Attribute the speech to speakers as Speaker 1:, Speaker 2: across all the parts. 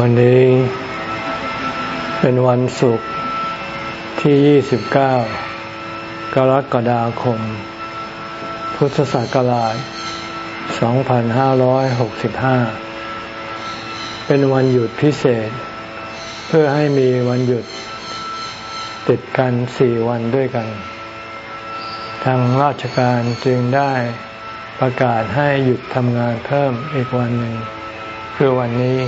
Speaker 1: วันนี้เป็นวันศุกร์ที่ 29 กรกฎาคม พุทธศักราช 2565 เป็นวันหยุดพิเศษ เพื่อให้มีวันหยุดติดกันสี่วันด้วยกัน ทางราชการจึงได้ประกาศให้หยุดทำงานเพิ่มอีกวันหนึ่ง คือวันนี้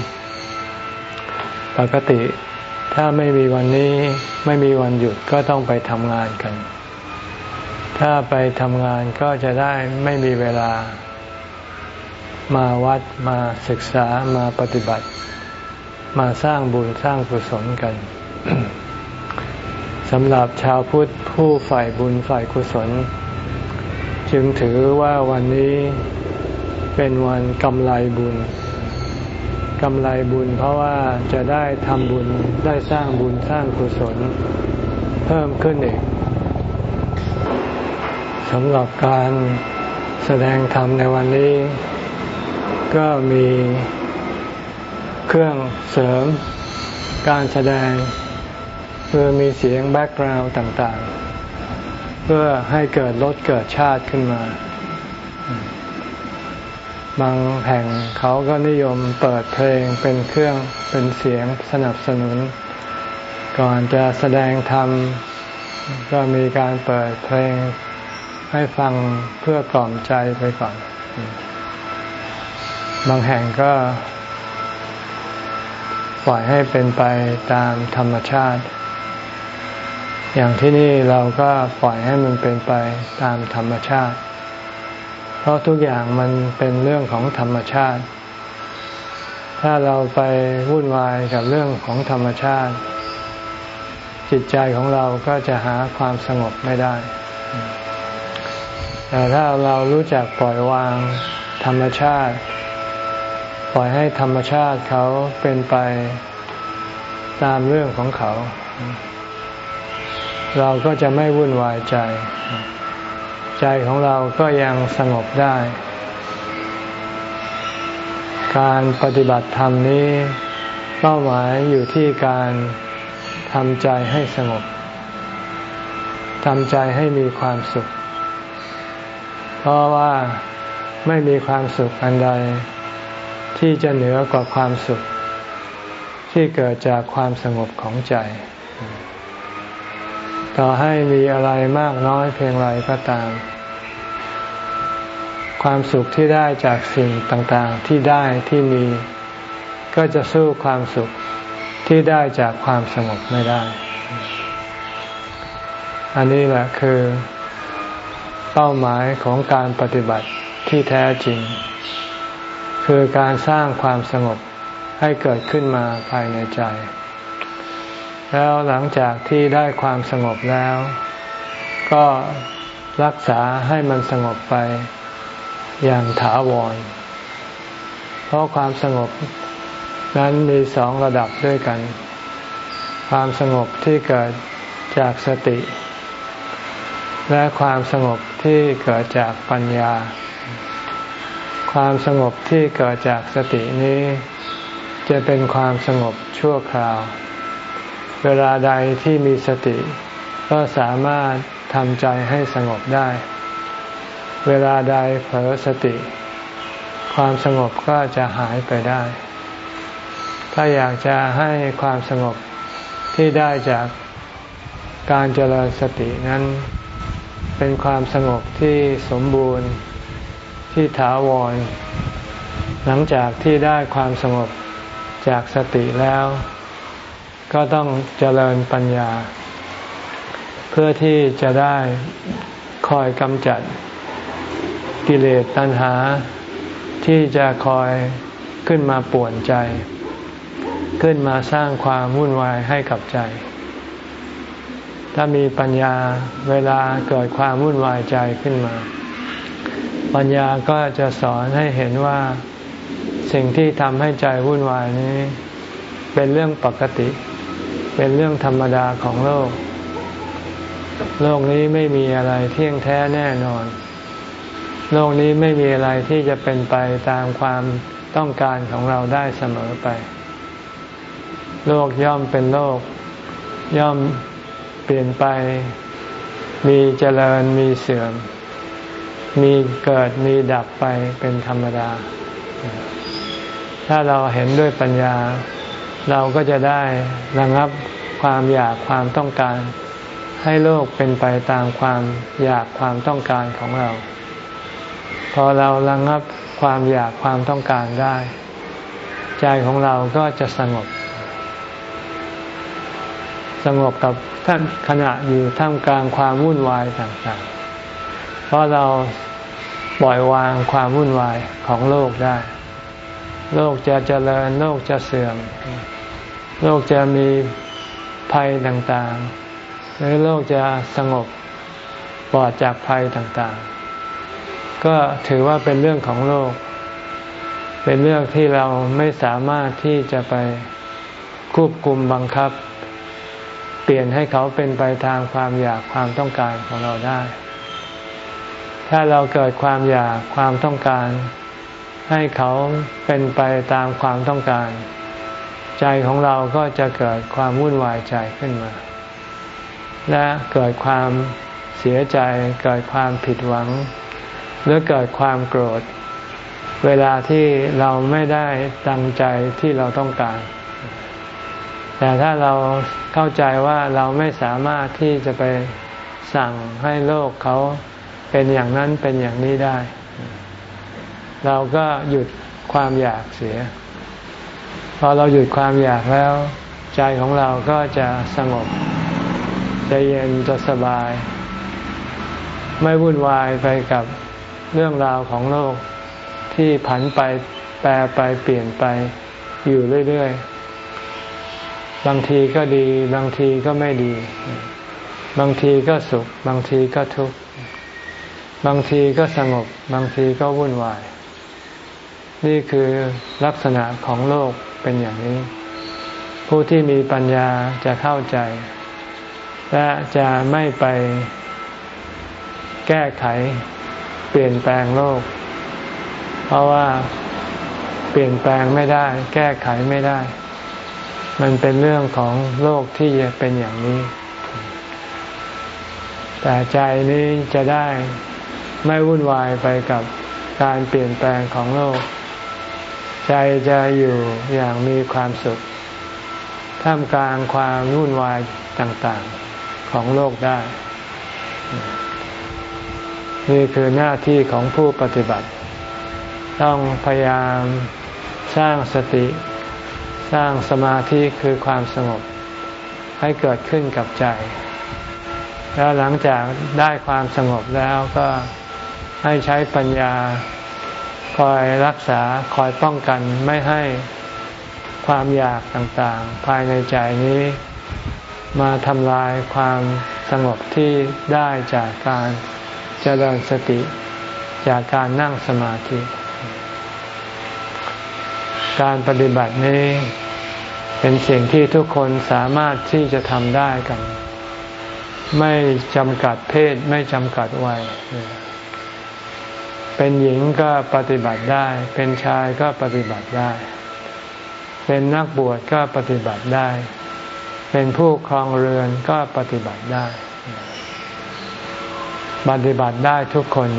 Speaker 1: ปกติถ้าไม่มีวันนี้ไม่มีวันหยุดก็ต้องไปทำงานกัน ถ้าไปทำงานก็จะได้ไม่มีเวลา มาวัดมาศึกษามาปฏิบัติ มาสร้างบุญสร้างกุศลกันสำหรับชาวพุทธผู้ฝ่ายบุญฝ่ายกุศล จึงถือว่าวันนี้เป็นวันกำไรบุญ กำไรบุญ เพราะว่าจะได้ทำบุญได้สร้างบุญสร้างกุศล เพิ่มขึ้นอีกสำหรับการแสดงธรรมในวันนี้ ก็มีเครื่องเสริมการแสดงคือมีเสียงแบ็กกราวด์ต่างๆ เพื่อให้เกิดรถเกิดชาติขึ้นมา บางแห่งเขาก็นิยมเปิดเพลงเป็นเครื่องเป็นเสียงสนับสนุน ก่อนจะแสดงธรรมก็มีการเปิดเพลงให้ฟังเพื่อกล่อมใจไปก่อน บางแห่งก็ ปล่อยให้เป็นไปตามธรรมชาติ อย่างที่นี่เราก็ปล่อยให้มันเป็นไปตามธรรมชาติ ราะทุกอย่างมันเป็นเรื่องของธรรมชาติ ถ้าเราไปวุ่นวายกับเรื่องของธรรมชาติ จิตใจของเราก็จะหาความสงบไม่ได้ แต่ถ้าเรารู้จักปล่อยวางธรรมชาติ ปล่อยให้ธรรมชาติเขาเป็นไปตามเรื่องของเขา เราก็จะไม่วุ่นวายใจ ใจของเราก็ยังสงบได้ การปฏิบัติธรรมนี้เป้าหมายอยู่ที่การทำใจให้สงบทำใจให้มีความสุข เพราะว่าไม่มีความสุขอันใด ที่จะเหนือกว่าความสุข ที่เกิดจากความสงบของใจ ต่อให้มีอะไรมากน้อยเพียงไรก็ตาม ความสุขที่ได้จากสิ่งต่างๆที่ได้ที่มี ก็จะสู้ความสุขที่ได้จากความสงบไม่ได้ อันนี้แหละคือ เป้าหมายของการปฏิบัติที่แท้จริง คือการสร้างความสงบให้เกิดขึ้นมาภายในใจ แล้วหลังจากที่ได้ความสงบแล้ว ก็รักษาให้มันสงบไปอย่างถาวร เพราะความสงบนั้นมีสองระดับด้วยกัน ความสงบที่เกิดจากสติ และความสงบที่เกิดจากปัญญา ความสงบที่เกิดจากสตินี้ จะเป็นความสงบชั่วคราว เวลาใดที่มีสติ ก็สามารถทำใจให้สงบได้ เวลาใดเผลอสติ ความสงบก็จะหายไปได้ ถ้าอยากจะให้ความสงบที่ได้จากการเจริญสตินั้น เป็นความสงบที่สมบูรณ์ที่ถาวร หลังจากที่ได้ความสงบจากสติแล้ว ก็ต้องเจริญปัญญา เพื่อที่จะได้คอยกำจัดกิเลสตัณหา ที่จะคอยขึ้นมาป่วนใจ ขึ้นมาสร้างความวุ่นวายให้กับใจ ถ้ามีปัญญาเวลาเกิดความวุ่นวายใจขึ้นมา ปัญญาก็จะสอนให้เห็นว่าสิ่งที่ทำให้ใจวุ่นวายนี้ เป็นเรื่องปกติ เป็นเรื่องธรรมดาของโลก โลกนี้ไม่มีอะไรเที่ยงแท้แน่นอน โลกนี้ไม่มีอะไรที่จะเป็นไปตามความต้องการของเราได้เสมอไป โลกย่อมเป็นโลก ย่อมเปลี่ยนไป มีเจริญมีเสื่อม มีเกิดมีดับไปเป็นธรรมดา ถ้าเราเห็นด้วยปัญญา เราก็จะได้ระงับความอยากความต้องการ ให้โลกเป็นไปตามความอยากความต้องการของเรา พอเราระงับความอยากความต้องการได้ ใจของเราก็จะสงบ สงบกับท่านขณะอยู่ท่ามกลางความวุ่นวายต่างๆ เพราะเราปล่อยวางความวุ่นวายของโลกได้ โลกจะเจริญโลกจะเสื่อม โลกจะมีภัยต่างๆ หรือโลกจะสงบปลอดจากภัยต่างๆ ก็ถือว่าเป็นเรื่องของโลก เป็นเรื่องที่เราไม่สามารถที่จะไปควบคุมบังคับ เปลี่ยนให้เขาเป็นไปทางความอยากความต้องการของเราได้ ถ้าเราเกิดความอยากความต้องการ ให้เขาเป็นไปตามความต้องการ ใจของเราก็จะเกิดความวุ่นวายใจขึ้นมา และเกิดความเสียใจ เกิดความผิดหวัง หรือเกิดความโกรธ เวลาที่เราไม่ได้ตั้งใจที่เราต้องการ แต่ถ้าเราเข้าใจว่าเราไม่สามารถที่จะไปสั่งให้โลกเขาเป็นอย่างนั้นเป็นอย่างนี้ได้ เราก็หยุดความอยากเสีย พอเราหยุดความอยากแล้ว ใจของเราก็จะสงบจะเย็นจะสบาย ไม่วุ่นวายไปกับเรื่องราวของโลกที่ผันไปแปรไปเปลี่ยนไปอยู่เรื่อยๆ บางทีก็ดี บางทีก็ไม่ดี บางทีก็สุข บางทีก็ทุกข์บางทีก็สงบ บางทีก็วุ่นวาย นี่คือลักษณะของโลก เป็นอย่างนี้ ผู้ที่มีปัญญาจะเข้าใจ และจะไม่ไปแก้ไขเปลี่ยนแปลงโลก เพราะว่าเปลี่ยนแปลงไม่ได้ แก้ไขไม่ได้ มันเป็นเรื่องของโลกที่จะเป็นอย่างนี้ แต่ใจนี้จะได้ไม่วุ่นวายไปกับการเปลี่ยนแปลงของโลก ใจจะอยู่อย่างมีความสุข ท่ามกลางความวุ่นวายต่างๆของโลกได้ นี่คือหน้าที่ของผู้ปฏิบัติ ต้องพยายามสร้างสติ สร้างสมาธิคือความสงบ ให้เกิดขึ้นกับใจ แล้วหลังจากได้ความสงบแล้วก็ให้ใช้ปัญญา คอยรักษาคอยป้องกันไม่ให้ความอยากต่างๆ ภายในใจนี้ มาทำลายความสงบที่ได้จากการเจริญสติ จากการนั่งสมาธิ การปฏิบัตินี้เป็นสิ่งที่ทุกคนสามารถที่จะทำได้กัน ไม่จำกัดเพศไม่จำกัดวัย เป็นหญิงก็ปฏิบัติได้ เป็นชายก็ปฏิบัติได้ เป็นนักบวชก็ปฏิบัติได้ เป็นผู้ครองเรือนก็ปฏิบัติได้ ปฏิบัติได้ทุกคน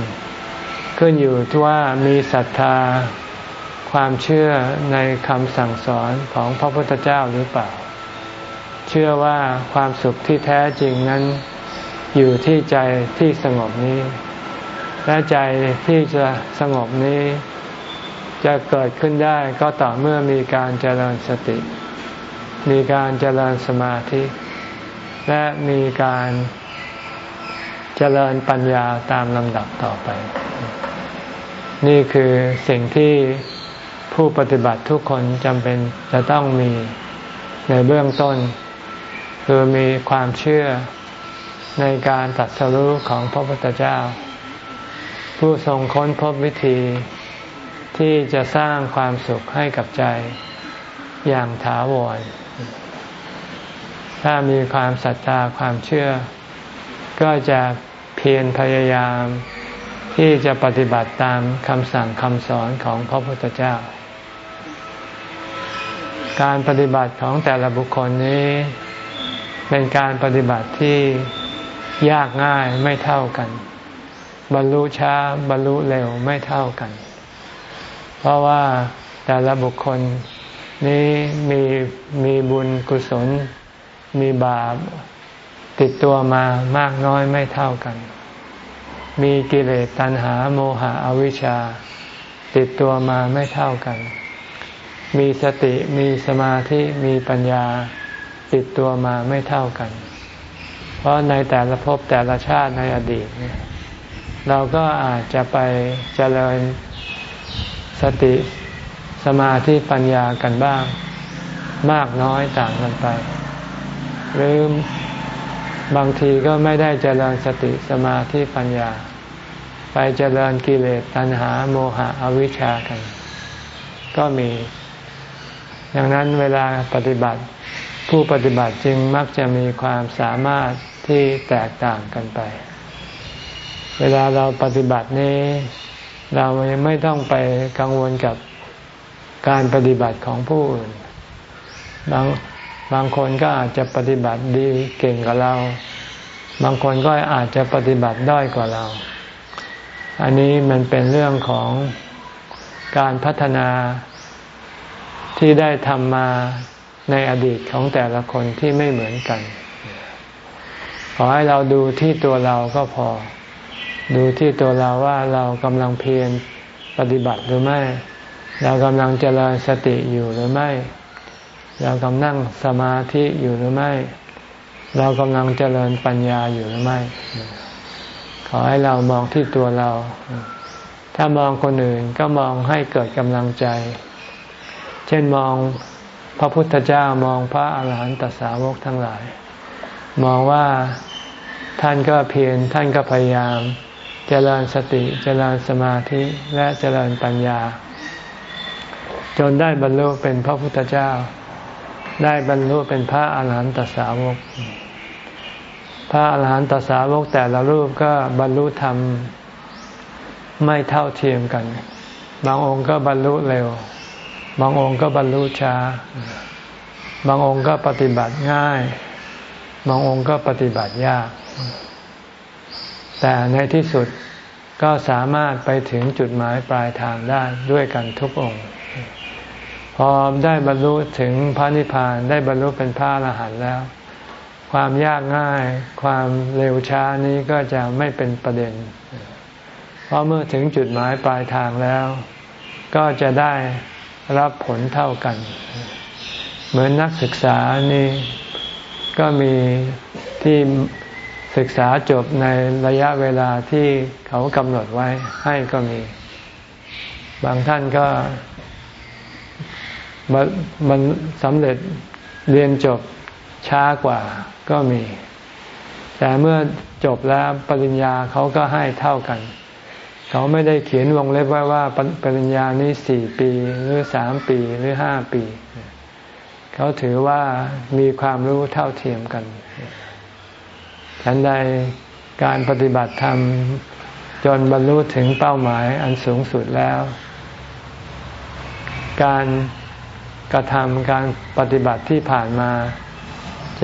Speaker 1: ขึ้นอยู่ที่ว่ามีศรัทธาความเชื่อในคำสั่งสอนของพระพุทธเจ้าหรือเปล่า เชื่อว่าความสุขที่แท้จริงนั้นอยู่ที่ใจที่สงบนี้ และใจที่จะสงบนี้ จะเกิดขึ้นได้ก็ต่อเมื่อมีการเจริญสติ มีการเจริญสมาธิ และมีการเจริญปัญญาตามลำดับต่อไป นี่คือสิ่งที่ผู้ปฏิบัติทุกคนจำเป็นจะต้องมีในเบื้องต้น คือมีความเชื่อในการตัดสรู้ของพระพุทธเจ้า ผู้ทรงค้นพบวิธี ที่จะสร้างความสุขให้กับใจอย่างถาวร ถ้ามีความศรัทธาความเชื่อ ก็จะเพียรพยายามที่จะปฏิบัติตามคำสั่งคำสอนของพระพุทธเจ้า การปฏิบัติของแต่ละบุคคลนี้ เป็นการปฏิบัติที่ยากง่ายไม่เท่ากัน บรรลุช้าบรรลุเร็วไม่เท่ากัน เพราะว่าแต่ละบุคคลนี้มีมีบุญกุศล มีบาปติดตัวมามากน้อยไม่เท่ากัน มีกิเลสตัณหาโมหะอวิชชา ติดตัวมาไม่เท่ากัน มีสติมีสมาธิมีปัญญาติดตัวมาไม่เท่ากัน เพราะในแต่ละภพแต่ละชาติในอดีตเนี่ย เราก็อาจจะไปเจริญสติสมาธิปัญญากันบ้าง มากน้อยต่างกันไป หรือบางทีก็ไม่ได้เจริญสติสมาธิปัญญา ไปเจริญกิเลสตัณหาโมหะอวิชชากัน ก็มีดังนั้นเวลาปฏิบัติ ผู้ปฏิบัติจึงมักจะมีความสามารถที่แตกต่างกันไป เวลาเราปฏิบัตินี้ เราไม่ต้องไปกังวลกับการปฏิบัติของผู้อื่น บางบางคนก็อาจจะปฏิบัติดีเก่งกว่าเรา บางคนก็อาจจะปฏิบัติด้อยกว่าเรา อันนี้มันเป็นเรื่องของการพัฒนาที่ได้ทำมาในอดีตของแต่ละคนที่ไม่เหมือนกัน ขอให้เราดูที่ตัวเราก็พอ ดูที่ตัวเราว่าเรากำลังเพียรปฏิบัติหรือไม่ เรากำลังเจริญสติอยู่หรือไม่ เรากำลังนั่งสมาธิอยู่หรือไม่ เรากำลังเจริญปัญญาอยู่หรือไม่ ขอให้เรามองที่ตัวเรา ถ้ามองคนอื่นก็มองให้เกิดกำลังใจ เช่นมองพระพุทธเจ้ามองพระอาหารหันตสาวกทั้งหลาย มองว่าท่านก็เพียรท่านก็พยายาม เจริญสติเจริญสมาธิและเจริญปัญญา จนได้บรรลุเป็นพระพุทธเจ้า ได้บรรลุเป็นพระอาหารหันตสาวก พระอาหารหันตสาวกแต่ละรูปก็บรรลุธรรมไม่เท่าเทียมกัน บางองค์ก็บรรลุเร็ว บางองค์ก็บรรลุช้า บางองค์ก็ปฏิบัติง่าย บางองค์ก็ปฏิบัติยาก แต่ในที่สุดก็สามารถไปถึงจุดหมายปลายทางได้ด้วยกันทุกองค์ พอได้บรรลุถึงพระนิพพานได้บรรลุเป็นพระอรหันต์แล้ว ความยากง่าย ความเร็วช้านี้ก็จะไม่เป็นประเด็น เพราะเมื่อถึงจุดหมายปลายทางแล้ว ก็จะได้รับผลเท่ากัน เหมือนนักศึกษานี่ก็มีที่ ศึกษาจบในระยะเวลาที่เขากำหนดไว้ให้ก็มี บางท่านก็มันสำเร็จเรียนจบช้ากว่าก็มี แต่เมื่อจบแล้วปริญญาเขาก็ให้เท่ากัน เขาไม่ได้เขียนวงเล็บไว้ว่าปริญญานี้สี่ปีหรือสามปีหรือห้าปี เขาถือว่ามีความรู้เท่าเทียมกัน ฉันใดการปฏิบัติธรรม จนบรรลุถึงเป้าหมายอันสูงสุดแล้ว การกระทำการปฏิบัติที่ผ่านมา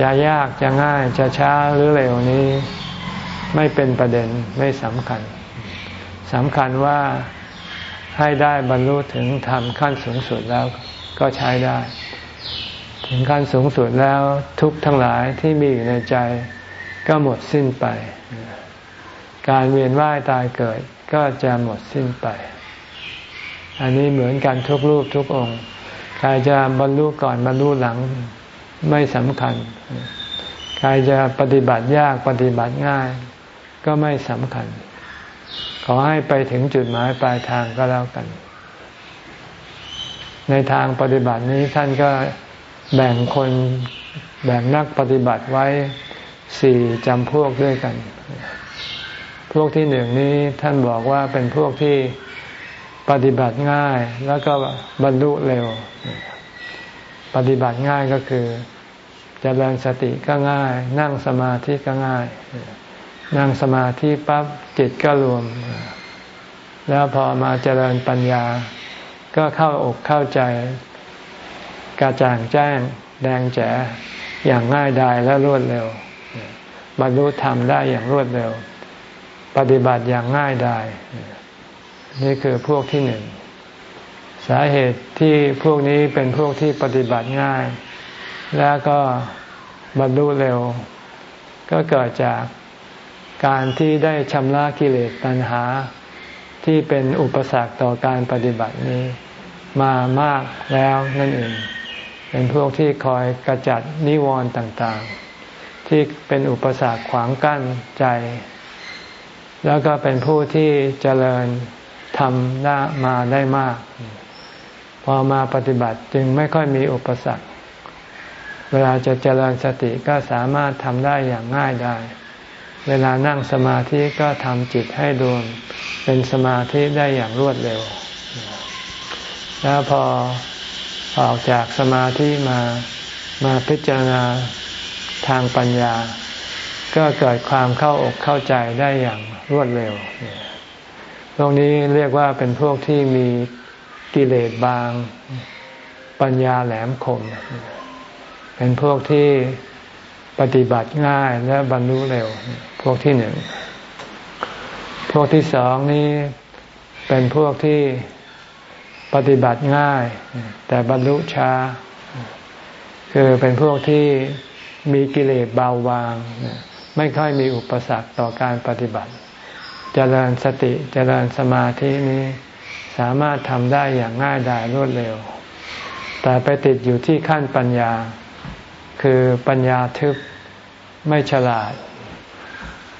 Speaker 1: จะยากจะง่ายจะช้าหรือเร็วนี้ไม่เป็นประเด็นไม่สำคัญสำคัญว่าให้ได้บรรลุถึงธรรมขั้นสูงสุดแล้วก็ใช้ได้ ถึงขั้นสูงสุดแล้วทุกทั้งหลายที่มีอยู่ในใจ ก็หมดสิ้นไป การเวียนว่ายตายเกิดก็จะหมดสิ้นไป อันนี้เหมือนกันทุกรูปทุกองค์ ใครจะบรรลุก่อนบรรลุหลังไม่สำคัญ ใครจะปฏิบัติยากปฏิบัติง่าย ก็ไม่สำคัญ ขอให้ไปถึงจุดหมายปลายทางก็แล้วกัน ในทางปฏิบัตินี้ท่านก็แบ่งคนแบ่งนักปฏิบัติไว้ สี่จำพวกด้วยกัน พวกที่หนึ่งนี้ท่านบอกว่าเป็นพวกที่ปฏิบัติง่ายแล้วก็บรรลุเร็ว ปฏิบัติง่ายก็คือจเจริญสติก็ง่าย นั่งสมาธิก็ง่าย นั่งสมาธิปั๊บจิตก็รวม แล้วพอมาเจริญปัญญา ก็เข้าอกเข้าใจกระจ่างแจ้ง แดงแจ๋อย่างง่ายดายและรวดเร็ว บรรลุธรรมได้อย่างรวดเร็ว ปฏิบัติอย่างง่ายดายนี่คือพวกที่หนึ่ง สาเหตุที่พวกนี้เป็นพวกที่ปฏิบัติง่าย แล้วก็บรรลุเร็ว ก็เกิดจากการที่ได้ชำระกิเลสตัณหา ที่เป็นอุปสรรคต่อการปฏิบัตินี้มามากแล้วนั่นเอง เป็นพวกที่คอยกระจัดนิวรณ์ต่างๆ ที่เป็นอุปสรรคขวางกั้นใจ แล้วก็เป็นผู้ที่เจริญทำได้ามาได้มาก พอมาปฏิบัติจึงไม่ค่อยมีอุปสรรค เวลาจะเจริญสติก็สามารถทำได้อย่างง่ายได้ เวลานั่งสมาธิก็ทำจิตให้ดวงเป็นสมาธิได้อย่างรวดเร็ว แล้วพอออกจากสมาธิมามาพิจารณา ทางปัญญา ก็เกิดความเข้าอกเข้าใจได้อย่างรวดเร็วตรงนี้เรียกว่าเป็นพวกที่มีกิเลสบาง ปัญญาแหลมคม เป็นพวกที่ปฏิบัติง่ายและบรรลุเร็ว พวกที่หนึ่ง พวกที่สองนี้เป็นพวกที่ปฏิบัติง่าย แต่บรรลุช้า คือเป็นพวกที่ มีกิเลสเบาบาง ไม่ค่อยมีอุปสรรคต่อการปฏิบัติจเจริญสติจเจริญสมาธินี้สามารถทำได้อย่างง่ายดายรวดเร็ว แต่ไปติดอยู่ที่ขั้นปัญญา คือปัญญาทึบไม่ฉลาด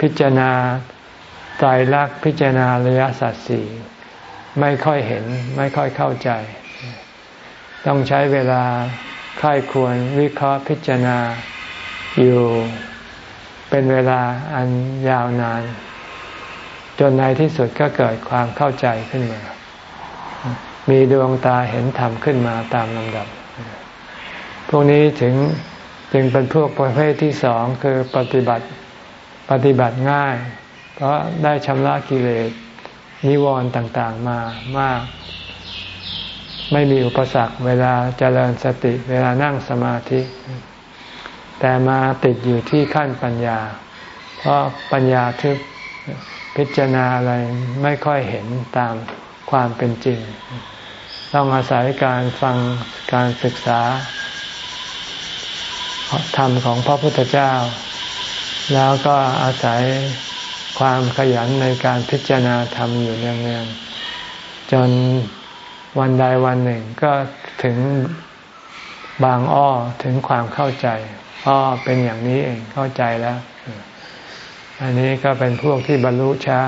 Speaker 1: พิจารณาตายรักพิจารณาระยะสัตสี่ไม่ค่อยเห็นไม่ค่อยเข้าใจ ต้องใช้เวลาค่ายควรวิเคราะห์พิจารณา อยู่เป็นเวลาอันยาวนาน จนในที่สุดก็เกิดความเข้าใจขึ้นมา มีดวงตาเห็นธรรมขึ้นมาตามลำดับ พวกนี้ถึงจึงเป็นพวกประเภทที่สองคือปฏิบัติปฏิบัติง่าย เพราะได้ชำระกิเลสนิวรณ์ต่าง ๆมามาก ไม่มีอุปสรรคเวลาเจริญสติเวลานั่งสมาธิ แต่มาติดอยู่ที่ขั้นปัญญา เพราะปัญญาทึบพิจารณาอะไรไม่ค่อยเห็นตามความเป็นจริง ต้องอาศัยการฟังการศึกษา ธรรมของพระพุทธเจ้า แล้วก็อาศัยความขยันในการพิจารณาธรรมอยู่เนืองๆจนวันใดวันหนึ่งก็ถึงบางอ้อถึงความเข้าใจ อ้อเป็นอย่างนี้เองเข้าใจแล้ว อันนี้ก็เป็นพวกที่บรรลุช้า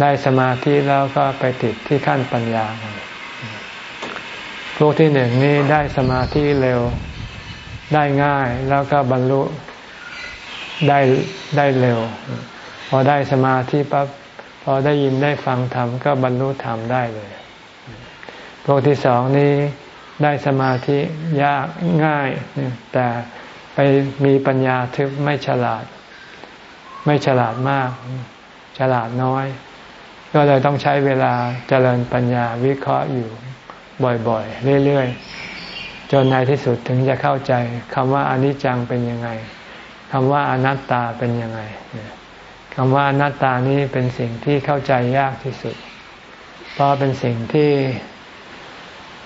Speaker 1: ได้สมาธิแล้วก็ไปติดที่ขั้นปัญญา พวกที่หนึ่งนี่ได้สมาธิเร็วได้ง่ายแล้วก็บรรลุได้ได้เร็ว พอได้สมาธิปั๊บพอได้ยินได้ฟังธรรมก็บรรลุธรรมได้เลย พวกที่สองนี้ได้สมาธิยากง่าย แต่ ไปมีปัญญาทึบไม่ฉลาด ไม่ฉลาดมาก ฉลาดน้อย ก็เลยต้องใช้เวลาเจริญปัญญาวิเคราะห์อยู่บ่อยๆ เรื่อยๆ จนในที่สุดถึงจะเข้าใจคำว่าอนิจจังเป็นยังไงคำว่าอนัตตาเป็นยังไงคำว่าหน้าตานี้เป็นสิ่งที่เข้าใจยากที่สุด เพราะเป็นสิ่งที่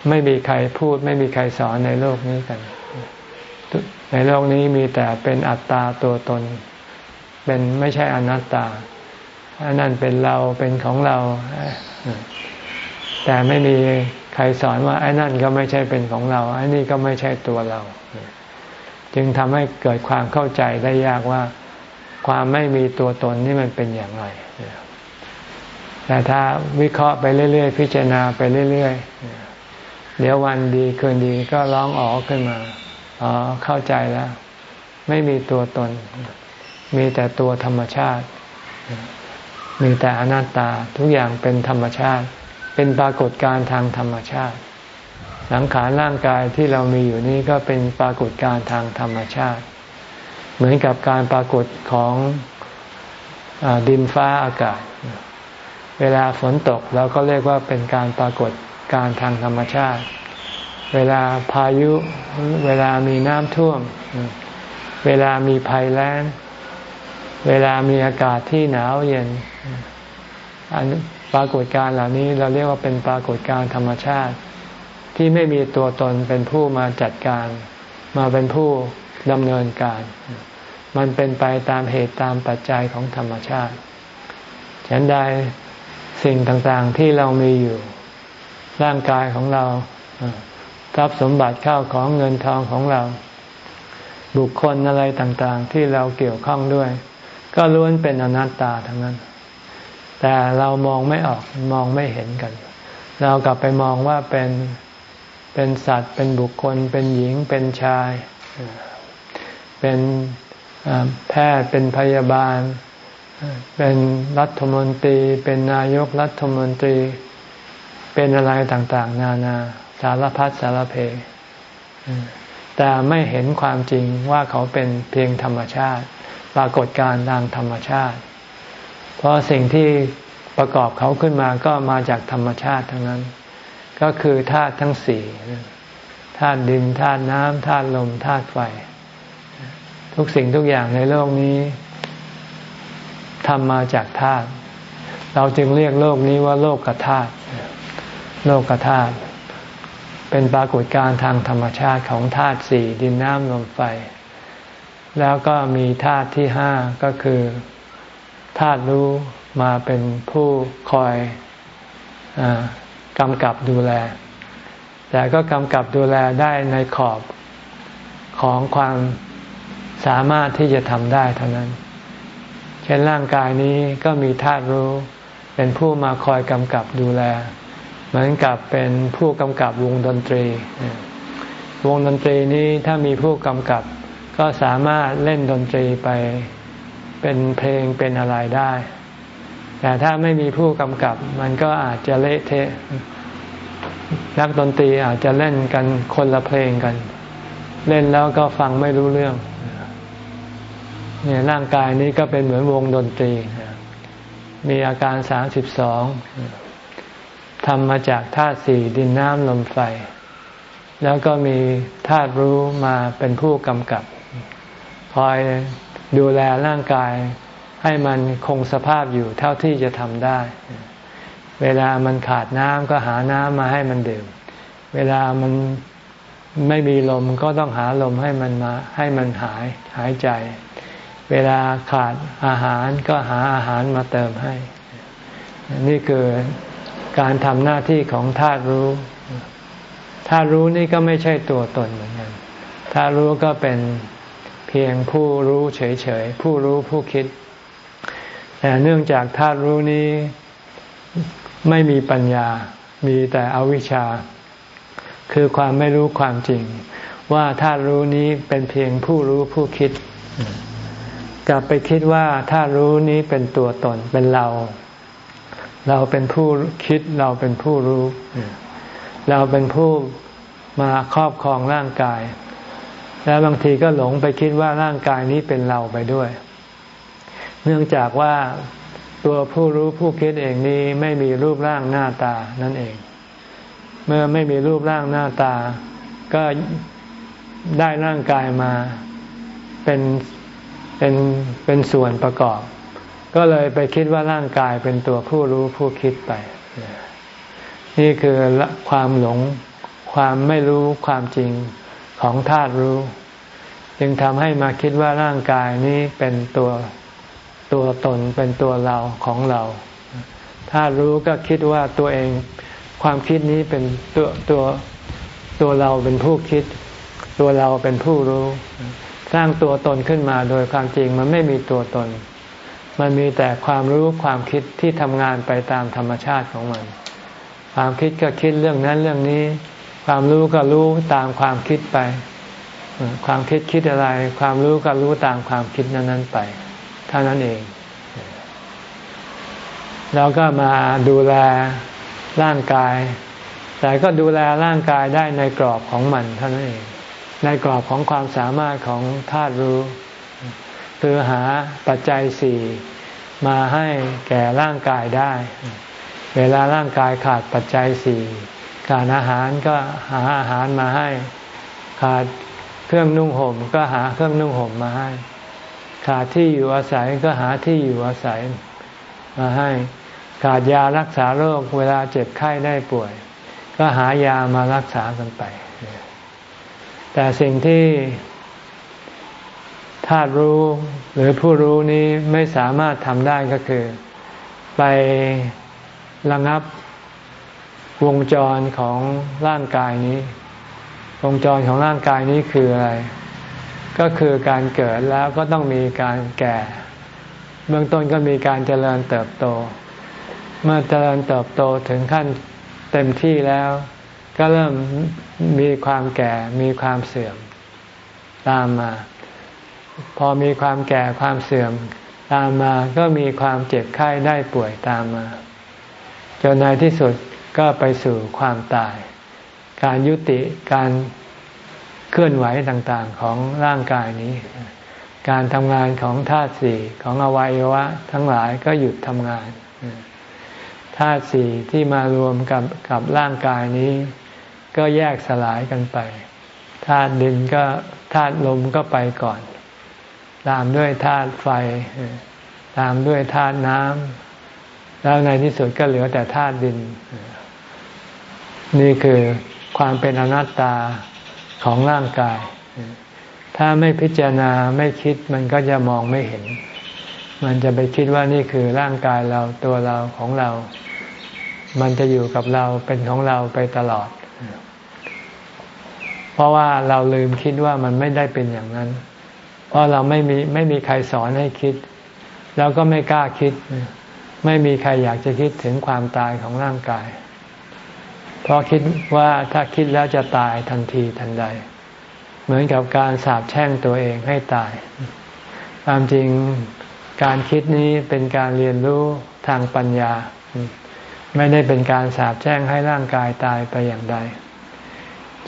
Speaker 1: ไม่มีใครพูด ไม่มีใครสอนในโลกนี้กัน ในโลกนี้มีแต่เป็นอัตตาตัวตน เป็นไม่ใช่อนัตตาอันนั้นเป็นเราเป็นของเรา แต่ไม่มีใครสอนว่าไอ้นั่นก็ไม่ใช่เป็นของเราไอ้นี่ก็ไม่ใช่ตัวเรา จึงทำให้เกิดความเข้าใจได้ยากว่า ความไม่มีตัวตนนี่มันเป็นอย่างไรแต่ถ้าวิเคราะห์ไปเรื่อย ๆ พิจารณาไปเรื่อย ๆ เดี๋ยววันดีคืนดีก็ร้องอ๋อขึ้นมา อ๋อเข้าใจแล้ว ไม่มีตัวตน มีแต่ตัวธรรมชาติ มีแต่อนัตตาทุกอย่างเป็นธรรมชาติ เป็นปรากฏการทางธรรมชาติ สังขารร่างกายที่เรามีอยู่นี้ก็เป็นปรากฏการทางธรรมชาติ เหมือนกับการปรากฏของอดินฟ้าอากาศ เวลาฝนตกเราก็เรียกว่าเป็นการปรากฏการทางธรรมชาติ เวลาพายุ เวลามีน้ำท่วม เวลามีภัยแล้ง เวลามีอากาศที่หนาวเย็น อันปรากฏการเหล่านี้เราเรียกว่าเป็นปรากฏการธรรมชาติ ที่ไม่มีตัวตนเป็นผู้มาจัดการ มาเป็นผู้ดำเนินการ มันเป็นไปตามเหตุตามปัจจัยของธรรมชาติฉันใดสิ่งต่างๆที่เรามีอยู่ ร่างกายของเรา ทรัพย์สมบัติข้าวของเงินทองของเรา บุคคลอะไรต่างๆ ที่เราเกี่ยวข้องด้วย ก็ล้วนเป็นอนัตตาทั้งนั้น แต่เรามองไม่ออกมองไม่เห็นกัน เรากลับไปมองว่าเป็นเป็นสัตว์ เป็นบุคคล เป็นหญิงเป็นชาย เป็นแพทย์เป็นพยาบาล เป็นรัฐมนตรี เป็นนายกรัฐมนตรี เป็นอะไรต่างๆ นานา สารพัดสารเพ แต่ไม่เห็นความจริงว่าเขาเป็นเพียงธรรมชาติ ปรากฏการทางธรรมชาติ เพราะสิ่งที่ประกอบเขาขึ้นมาก็มาจากธรรมชาติทั้งนั้น ก็คือธาตุทั้งสี่ธาตุดินธาตุน้ำธาตุลมธาตุไฟ ทุกสิ่งทุกอย่างในโลกนี้ทำมาจากธาตุเราจึงเรียกโลกนี้ว่าโลกกธาตุโลกกธาตุ เป็นปรากฏการณ์ทางธรรมชาติของธาตุสี่ดินน้ำลมไฟ แล้วก็มีธาตุที่ห้าก็คือธาตุรู้มาเป็นผู้คอยอกำกับดูแล แต่ก็กำกับดูแลได้ในขอบของความสามารถที่จะทำได้เท่านั้น เช่นร่างกายนี้ก็มีธาตุรู้เป็นผู้มาคอยกำกับดูแล เหมือนกับเป็นผู้กำกับวงดนตรี วงดนตรีนี้ถ้ามีผู้กำกับ ก็สามารถเล่นดนตรีไปเป็นเพลงเป็นอะไรได้ แต่ถ้าไม่มีผู้กำกับ มันก็อาจจะเละเทะนักดนตรีอาจจะเล่นกันคนละเพลงกัน เล่นแล้วก็ฟังไม่รู้เรื่องเนี่ยร่างกายนี้ก็เป็นเหมือนวงดนตรี มีอาการสามสิบสอง ทำมาจากธาตุสี่ดินน้ำลมไฟ แล้วก็มีธาตุรู้มาเป็นผู้กำกับ คอยดูแลร่างกายให้มันคงสภาพอยู่เท่าที่จะทำได้ เวลามันขาดน้ำก็หาน้ำมาให้มันดื่ม เวลามันไม่มีลมก็ต้องหาลมให้มันมาให้มันหายหายใจ เวลาขาดอาหารก็หาอาหารมาเติมให้ นี่คือ การทำหน้าที่ของธาตุรู้ธาตุรู้นี่ก็ไม่ใช่ตัวตนเหมือนกันธาตุรู้ก็เป็นเพียงผู้รู้เฉยๆผู้รู้ผู้คิด แต่เนื่องจากธาตุรู้นี้ไม่มีปัญญา มีแต่อวิชชา คือความไม่รู้ความจริง ว่าธาตุรู้นี้เป็นเพียงผู้รู้ผู้คิด กลับไปคิดว่าธาตุรู้นี้เป็นตัวตนเป็นเรา เราเป็นผู้คิดเราเป็นผู้รู้ เราเป็นผู้มาครอบครองร่างกาย แล้วบางทีก็หลงไปคิดว่าร่างกายนี้เป็นเราไปด้วย เนื่องจากว่าตัวผู้รู้ผู้คิดเองนี้ไม่มีรูปร่างหน้าตานั่นเอง เมื่อไม่มีรูปร่างหน้าตา ก็ได้ร่างกายมาเป็นเป็นเป็นส่วนประกอบ ก็เลยไปคิดว่าร่างกายเป็นตัวผู้รู้ผู้คิดไป นี่คือความหลงความไม่รู้ความจริงของธาตุรู้ จึงทำให้มาคิดว่าร่างกายนี้เป็นตัวตัวตนเป็นตัวเราของเราธาตุรู้ก็คิดว่าตัวเองความคิดนี้เป็นตัวตัวตัวเราเป็นผู้คิด ตัวเราเป็นผู้รู้ สร้างตัวตนขึ้นมาโดยความจริงมันไม่มีตัวตน มันมีแต่ความรู้ความคิดที่ทำงานไปตามธรรมชาติของมัน ความคิดก็คิดเรื่องนั้นเรื่องนี้ ความรู้ก็รู้ตามความคิดไป ความคิดคิดอะไร ความรู้ก็รู้ตามความคิดนั้นๆไปเท่านั้นเอง แล้วก็มาดูแลร่างกาย แต่ก็ดูแลร่างกายได้ในกรอบของมันเท่านั้นเอง ในกรอบของความสามารถของธาตุรู้ คือหาปัจจัยสี่มาให้แก่ร่างกายได้ เวลาร่างกายขาดปัจจัยสี่ขาดอาหารก็หาอาหารมาให้ ขาดเครื่องนุ่งห่มก็หาเครื่องนุ่งห่มมาให้ ขาดที่อยู่อาศัยก็หาที่อยู่อาศัยมาให้ ขาดยารักษาโรคเวลาเจ็บไข้ได้ป่วย ก็หายามารักษากันไป แต่สิ่งที่ ธาตุรู้หรือผู้รู้นี้ไม่สามารถทำได้ก็คือ ไประงับวงจรของร่างกายนี้ วงจรของร่างกายนี้คืออะไร ก็คือการเกิดแล้วก็ต้องมีการแก่ เบื้องต้นก็มีการเจริญเติบโต เมื่อเจริญเติบโตถึงขั้นเต็มที่แล้ว ก็เริ่มมีความแก่มีความเสื่อมตามมา พอมีความแก่ความเสื่อมตามมาก็มีความเจ็บไข้ได้ป่วยตามมาจนในที่สุดก็ไปสู่ความตาย การยุติการเคลื่อนไหวต่างๆของร่างกายนี้ การทำงานของธาตุสี่ของอวัยวะ ทั้งหลายก็หยุดทำงานธาตุสี่ที่มารวมกับกับร่างกายนี้ ก็แยกสลายกันไปธาตุดินก็ธาตุลมก็ไปก่อน ตามด้วยธาตุไฟ ตามด้วยธาตุน้ำแล้วในที่สุดก็เหลือแต่ธาตุดิน นี่คือความเป็นอนัตตาของร่างกาย ถ้าไม่พิจารณาไม่คิดมันก็จะมองไม่เห็น มันจะไปคิดว่านี่คือร่างกายเราตัวเราของเรา มันจะอยู่กับเราเป็นของเราไปตลอด เพราะว่าเราลืมคิดว่ามันไม่ได้เป็นอย่างนั้น เพราะเราไม่มีไม่มีใครสอนให้คิด แล้วก็ไม่กล้าคิด ไม่มีใครอยากจะคิดถึงความตายของร่างกาย เพราะคิดว่าถ้าคิดแล้วจะตายทันทีทันใด เหมือนกับการสาบแช่งตัวเองให้ตายความจริงการคิดนี้เป็นการเรียนรู้ทางปัญญา ไม่ได้เป็นการสาบแช่งให้ร่างกายตายไปอย่างใด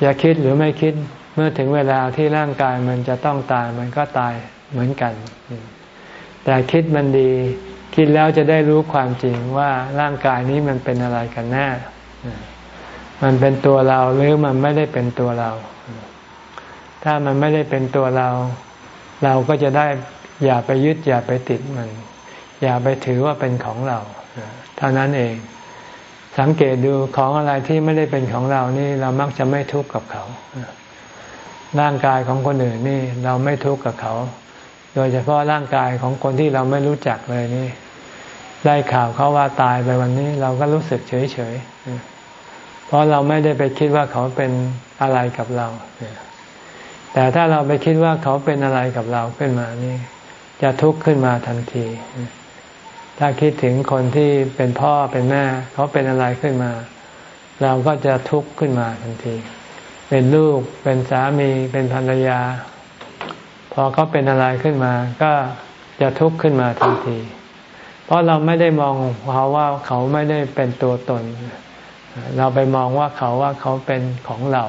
Speaker 1: จะคิดหรือไม่คิด เมื่อถึงเวลาที่ร่างกายมันจะต้องตายมันก็ตายเหมือนกัน แต่คิดมันดี คิดแล้วจะได้รู้ความจริงว่าร่างกายนี้มันเป็นอะไรกันแน่มันเป็นตัวเราหรือมันไม่ได้เป็นตัวเรา ถ้ามันไม่ได้เป็นตัวเรา เราก็จะได้อย่าไปยึดอย่าไปติดมัน อย่าไปถือว่าเป็นของเราเท่านั้นเอง สังเกตดูของอะไรที่ไม่ได้เป็นของเรานี่ เรามักจะไม่ทุกข์กับเขา ร่างกายของคนอื่นนี่เราไม่ทุกข์กับเขา โดยเฉพาะร่างกายของคนที่เราไม่รู้จักเลยนี่ ได้ข่าวเขาว่าตายไปวันนี้ เราก็รู้สึกเฉยเฉยเพราะเราไม่ได้ไปคิดว่าเขาเป็นอะไรกับเรา แต่ถ้าเราไปคิดว่าเขาเป็นอะไรกับเราขึ้นมานี่ จะทุกข์ขึ้นมาทันที ถ้าคิดถึงคนที่เป็นพ่อเป็นแม่ เขาเป็นอะไรขึ้นมา เราก็จะทุกข์ขึ้นมาทันที เป็นลูก เป็นสามี เป็นภรรยา พอเขาเป็นอะไรขึ้นมา ก็จะทุกข์ขึ้นมาทันที เพราะเราไม่ได้มองเขาว่าเขาไม่ได้เป็นตัวตน เราไปมองว่าเขาว่าเขาเป็นของเรา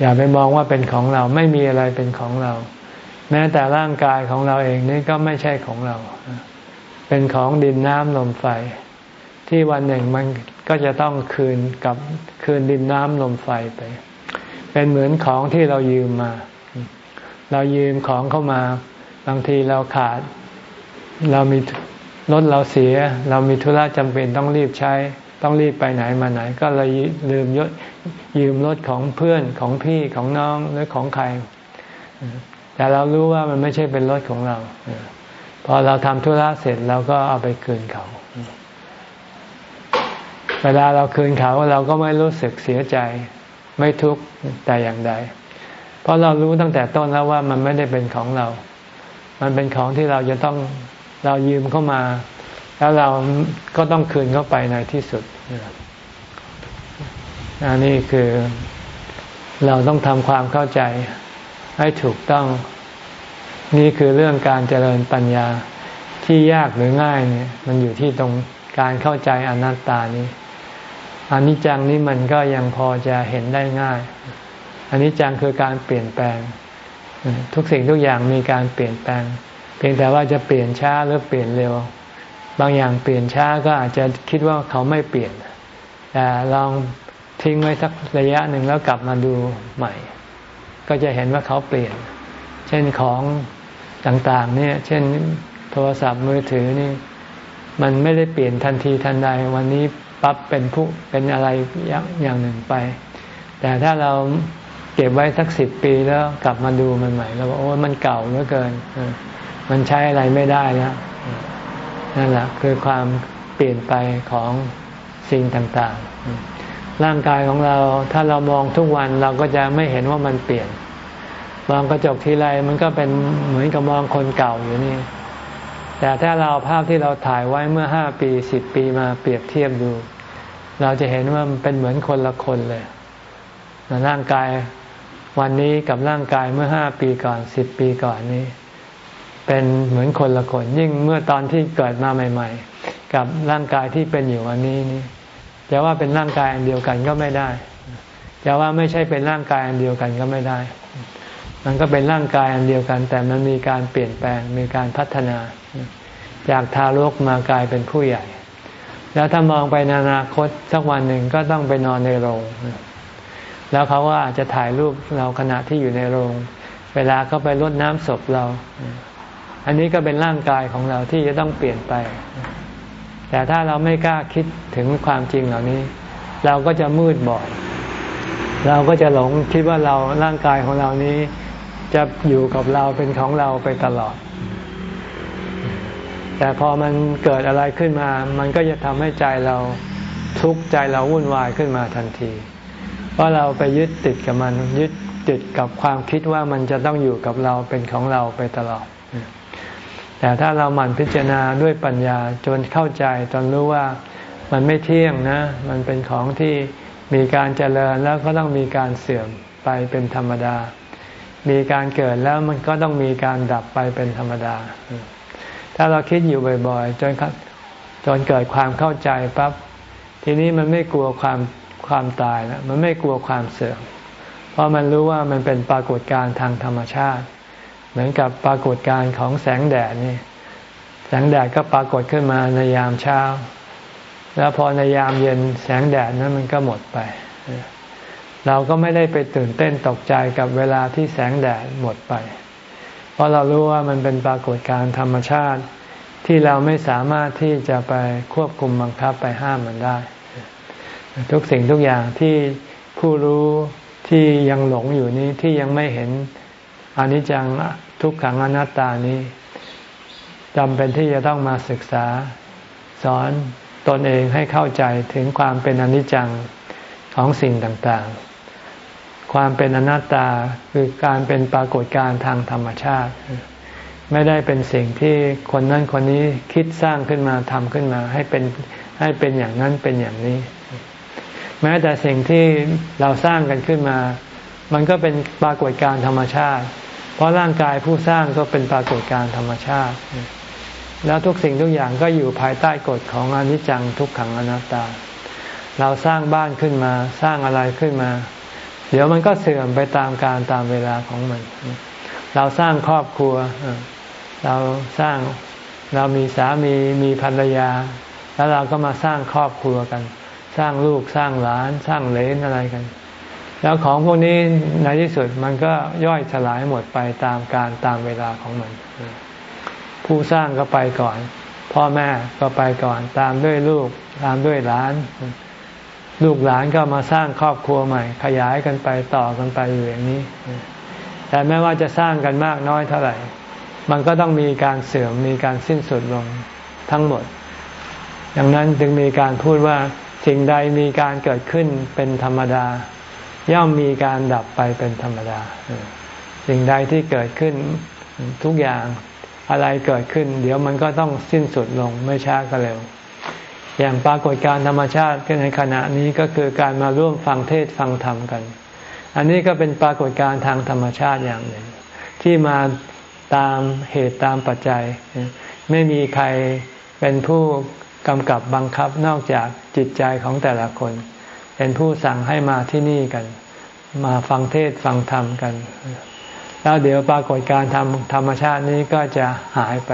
Speaker 1: อย่าไปมองว่าเป็นของเรา ไม่มีอะไรเป็นของเรา แม้แต่ร่างกายของเราเองนี่ก็ไม่ใช่ของเรา เป็นของดินน้ำลมไฟ ที่วันหนึ่งมัน ก็จะต้องคืนกับคืนดินน้ำลมไฟไป เป็นเหมือนของที่เรายืมมา เรายืมของเข้ามา บางทีเราขาด เรามีรถเราเสีย เรามีธุระจำเป็นต้องรีบใช้ ต้องรีบไปไหนมาไหน ก็เลยลืมยศยืมรถของเพื่อนของพี่ของน้องหรือของใคร แต่เรารู้ว่ามันไม่ใช่เป็นรถของเราพอเราทำธุระเสร็จเราก็เอาไปคืนเขา เวลาเราคืนเขาเราก็ไม่รู้สึกเสียใจ ไม่ทุกข์แต่อย่างใด เพราะเรารู้ตั้งแต่ต้นแล้วว่ามันไม่ได้เป็นของเรา มันเป็นของที่เราจะต้องเรายืมเข้ามา แล้วเราก็ต้องคืนเข้าไปในที่สุดนนี่คือเราต้องทำความเข้าใจให้ถูกต้อง นี่คือเรื่องการเจริญปัญญาที่ยากหรือง่ายเนี่ย มันอยู่ที่ตรงการเข้าใจอนัตตานี้ อนิจจังนี้มันก็ยังพอจะเห็นได้ง่ายอนิจจังคือการเปลี่ยนแปลง ทุกสิ่งทุกอย่างมีการเปลี่ยนแปลง เพียงแต่ว่าจะเปลี่ยนช้าหรือเปลี่ยนเร็ว บางอย่างเปลี่ยนช้าก็อาจจะคิดว่าเขาไม่เปลี่ยนแต่ลองทิ้งไว้สักระยะหนึ่งแล้วกลับมาดูใหม่ ก็จะเห็นว่าเขาเปลี่ยน เช่นของต่างๆ เนี่ย เช่นโทรศัพท์มือถือนี่ มันไม่ได้เปลี่ยนทันทีทันใด วันนี้ ปั๊บเป็นผู้เป็นอะไรอย่างหนึ่งไป แต่ถ้าเราเก็บไว้สักสิบปีแล้วกลับมาดูมันใหม่เราบอกโอ้มันเก่าเหลือเกิน มันใช้อะไรไม่ได้แล้วนั่นแหละคือความเปลี่ยนไปของสิ่งต่างๆ ร่างกายของเราถ้าเรามองทุกวันเราก็จะไม่เห็นว่ามันเปลี่ยน มองกระจกทีไรมันก็เป็นเหมือนกับมองคนเก่าอยู่นี่ แต่ถ้าเราภาพที่เราถ่ายไว้เมื่อห้าปีสิบปีมาเปรียบเทียบดู เราจะเห็นว่ามันเป็นเหมือนคนละคนเลยร่างกายวันนี้กับร่างกายเมื่อห้าปีก่อนสิบปีก่อนนี้ เป็นเหมือนคนละคน ยิ่งเมื่อตอนที่เกิดมาใหม่ ๆ กับร่างกายที่เป็นอยู่วันนี้นี่จะว่าเป็นร่างกายอันเดียวกันก็ไม่ได้จะว่าไม่ใช่เป็นร่างกายอันเดียวกันก็ไม่ได้ มันก็เป็นร่างกายอันเดียวกัน แต่มันมีการเปลี่ยนแปลงมีการพัฒนา จากทารกมากลายเป็นผู้ใหญ่ แล้วถ้ามองไปในอนาคตสักวันหนึ่งก็ต้องไปนอนในโรง แล้วเขาก็อาจจะถ่ายรูปเราขณะที่อยู่ในโรง เวลาเขาไปรดน้ำศพเรา อันนี้ก็เป็นร่างกายของเราที่จะต้องเปลี่ยนไป แต่ถ้าเราไม่กล้าคิดถึงความจริงเหล่านี้ เราก็จะมืดบอดเราก็จะหลงคิดว่าเราร่างกายของเรานี้ จะอยู่กับเราเป็นของเราไปตลอด แต่พอมันเกิดอะไรขึ้นมา มันก็จะทำให้ใจเราทุกข์ใจเราวุ่นวายขึ้นมาทันทีพราะเราไปยึดติดกับมันยึดติดกับความคิดว่ามันจะต้องอยู่กับเราเป็นของเราไปตลอด แต่ถ้าเราหมั่นพิจารณาด้วยปัญญาจนเข้าใจจนรู้ว่ามันไม่เที่ยงนะ มันเป็นของที่มีการเจริญแล้วก็ต้องมีการเสื่อมไปเป็นธรรมดา มีการเกิดแล้วมันก็ต้องมีการดับไปเป็นธรรมดา ถ้าเราคิดอยู่บ่อยๆ จนจนเกิดความเข้าใจปั๊บทีนี้มันไม่กลัวความความตายแล้วมันไม่กลัวความเสื่อมเพราะมันรู้ว่ามันเป็นปรากฏการณ์ทางธรรมชาติ เหมือนกับปรากฏการณ์ของแสงแดดนี่แสงแดดก็ปรากฏขึ้นมาในยามเช้า แล้วพอในยามเย็นแสงแดดนั้นมันก็หมดไป เราก็ไม่ได้ไปตื่นเต้นตกใจกับเวลาที่แสงแดดหมดไป เพราะเรารู้ว่ามันเป็นปรากฏการณ์ธรรมชาติที่เราไม่สามารถที่จะไปควบคุมบังคับไปห้ามมันได้ ทุกสิ่งทุกอย่างที่ผู้รู้ที่ยังหลงอยู่นี้ที่ยังไม่เห็นอนิจจังทุกขังอนัตตานี้จำเป็นที่จะต้องมาศึกษา สอนตนเองให้เข้าใจถึงความเป็นอนิจจังของสิ่งต่างๆ ความเป็นอนัตตาคือการเป็นปรากฏการณ์ทางธรรมชาติ ไม่ได้เป็นสิ่งที่คนนั้นคนนี้คิดสร้างขึ้นมาทำขึ้นมา ให้เป็นให้เป็นอย่างนั้นเป็นอย่างนี้ แม้แต่สิ่งที่เราสร้างกันขึ้นมา มันก็เป็นปรากฏการณ์ธรรมชาติ เพราะร่างกายผู้สร้างก็เป็นปรากฏการณ์ธรรมชาติ แล้วทุกสิ่งทุกอย่างก็อยู่ภายใต้กฎของอนิจจังทุกขังอนัตตา เราสร้างบ้านขึ้นมาสร้างอะไรขึ้นมา เดี๋ยวมันก็เสื่อมไปตามการตามเวลาของมัน เราสร้างครอบครัว เราสร้างเรามีสามีมีภรรยา แล้วเราก็มาสร้างครอบครัวกัน สร้างลูกสร้างหลาน สร้างเลนอะไรกัน แล้วของพวกนี้ในที่สุดมันก็ย่อยสลายหมดไปตามการตามเวลาของมัน ผู้สร้างก็ไปก่อน พ่อแม่ก็ไปก่อน ตามด้วยลูกตามด้วยหลาน ลูกหลานก็มาสร้างครอบครัวใหม่ ขยายกันไปต่อกันไปอยู่อย่างนี้ แต่แม้ว่าจะสร้างกันมากน้อยเท่าไหร่ มันก็ต้องมีการเสื่อมมีการสิ้นสุดลงทั้งหมด ดังนั้นจึงมีการพูดว่าสิ่งใดมีการเกิดขึ้นเป็นธรรมดา ย่อมมีการดับไปเป็นธรรมดา สิ่งใดที่เกิดขึ้นทุกอย่างอะไรเกิดขึ้น เดี๋ยวมันก็ต้องสิ้นสุดลงไม่ช้าก็เร็ว อย่างปรากฏการธรรมชาติในขณะนี้ก็คือการมาร่วมฟังเทศฟังธรรมกัน อันนี้ก็เป็นปรากฏการทางธรรมชาติอย่างหนึ่ง ที่มาตามเหตุตามปัจจัย ไม่มีใครเป็นผู้กำกับบังคับนอกจากจิตใจของแต่ละคน เป็นผู้สั่งให้มาที่นี่กัน มาฟังเทศฟังธรรมกัน แล้วเดี๋ยวปรากฏการทำธรรมชาตินี้ก็จะหายไป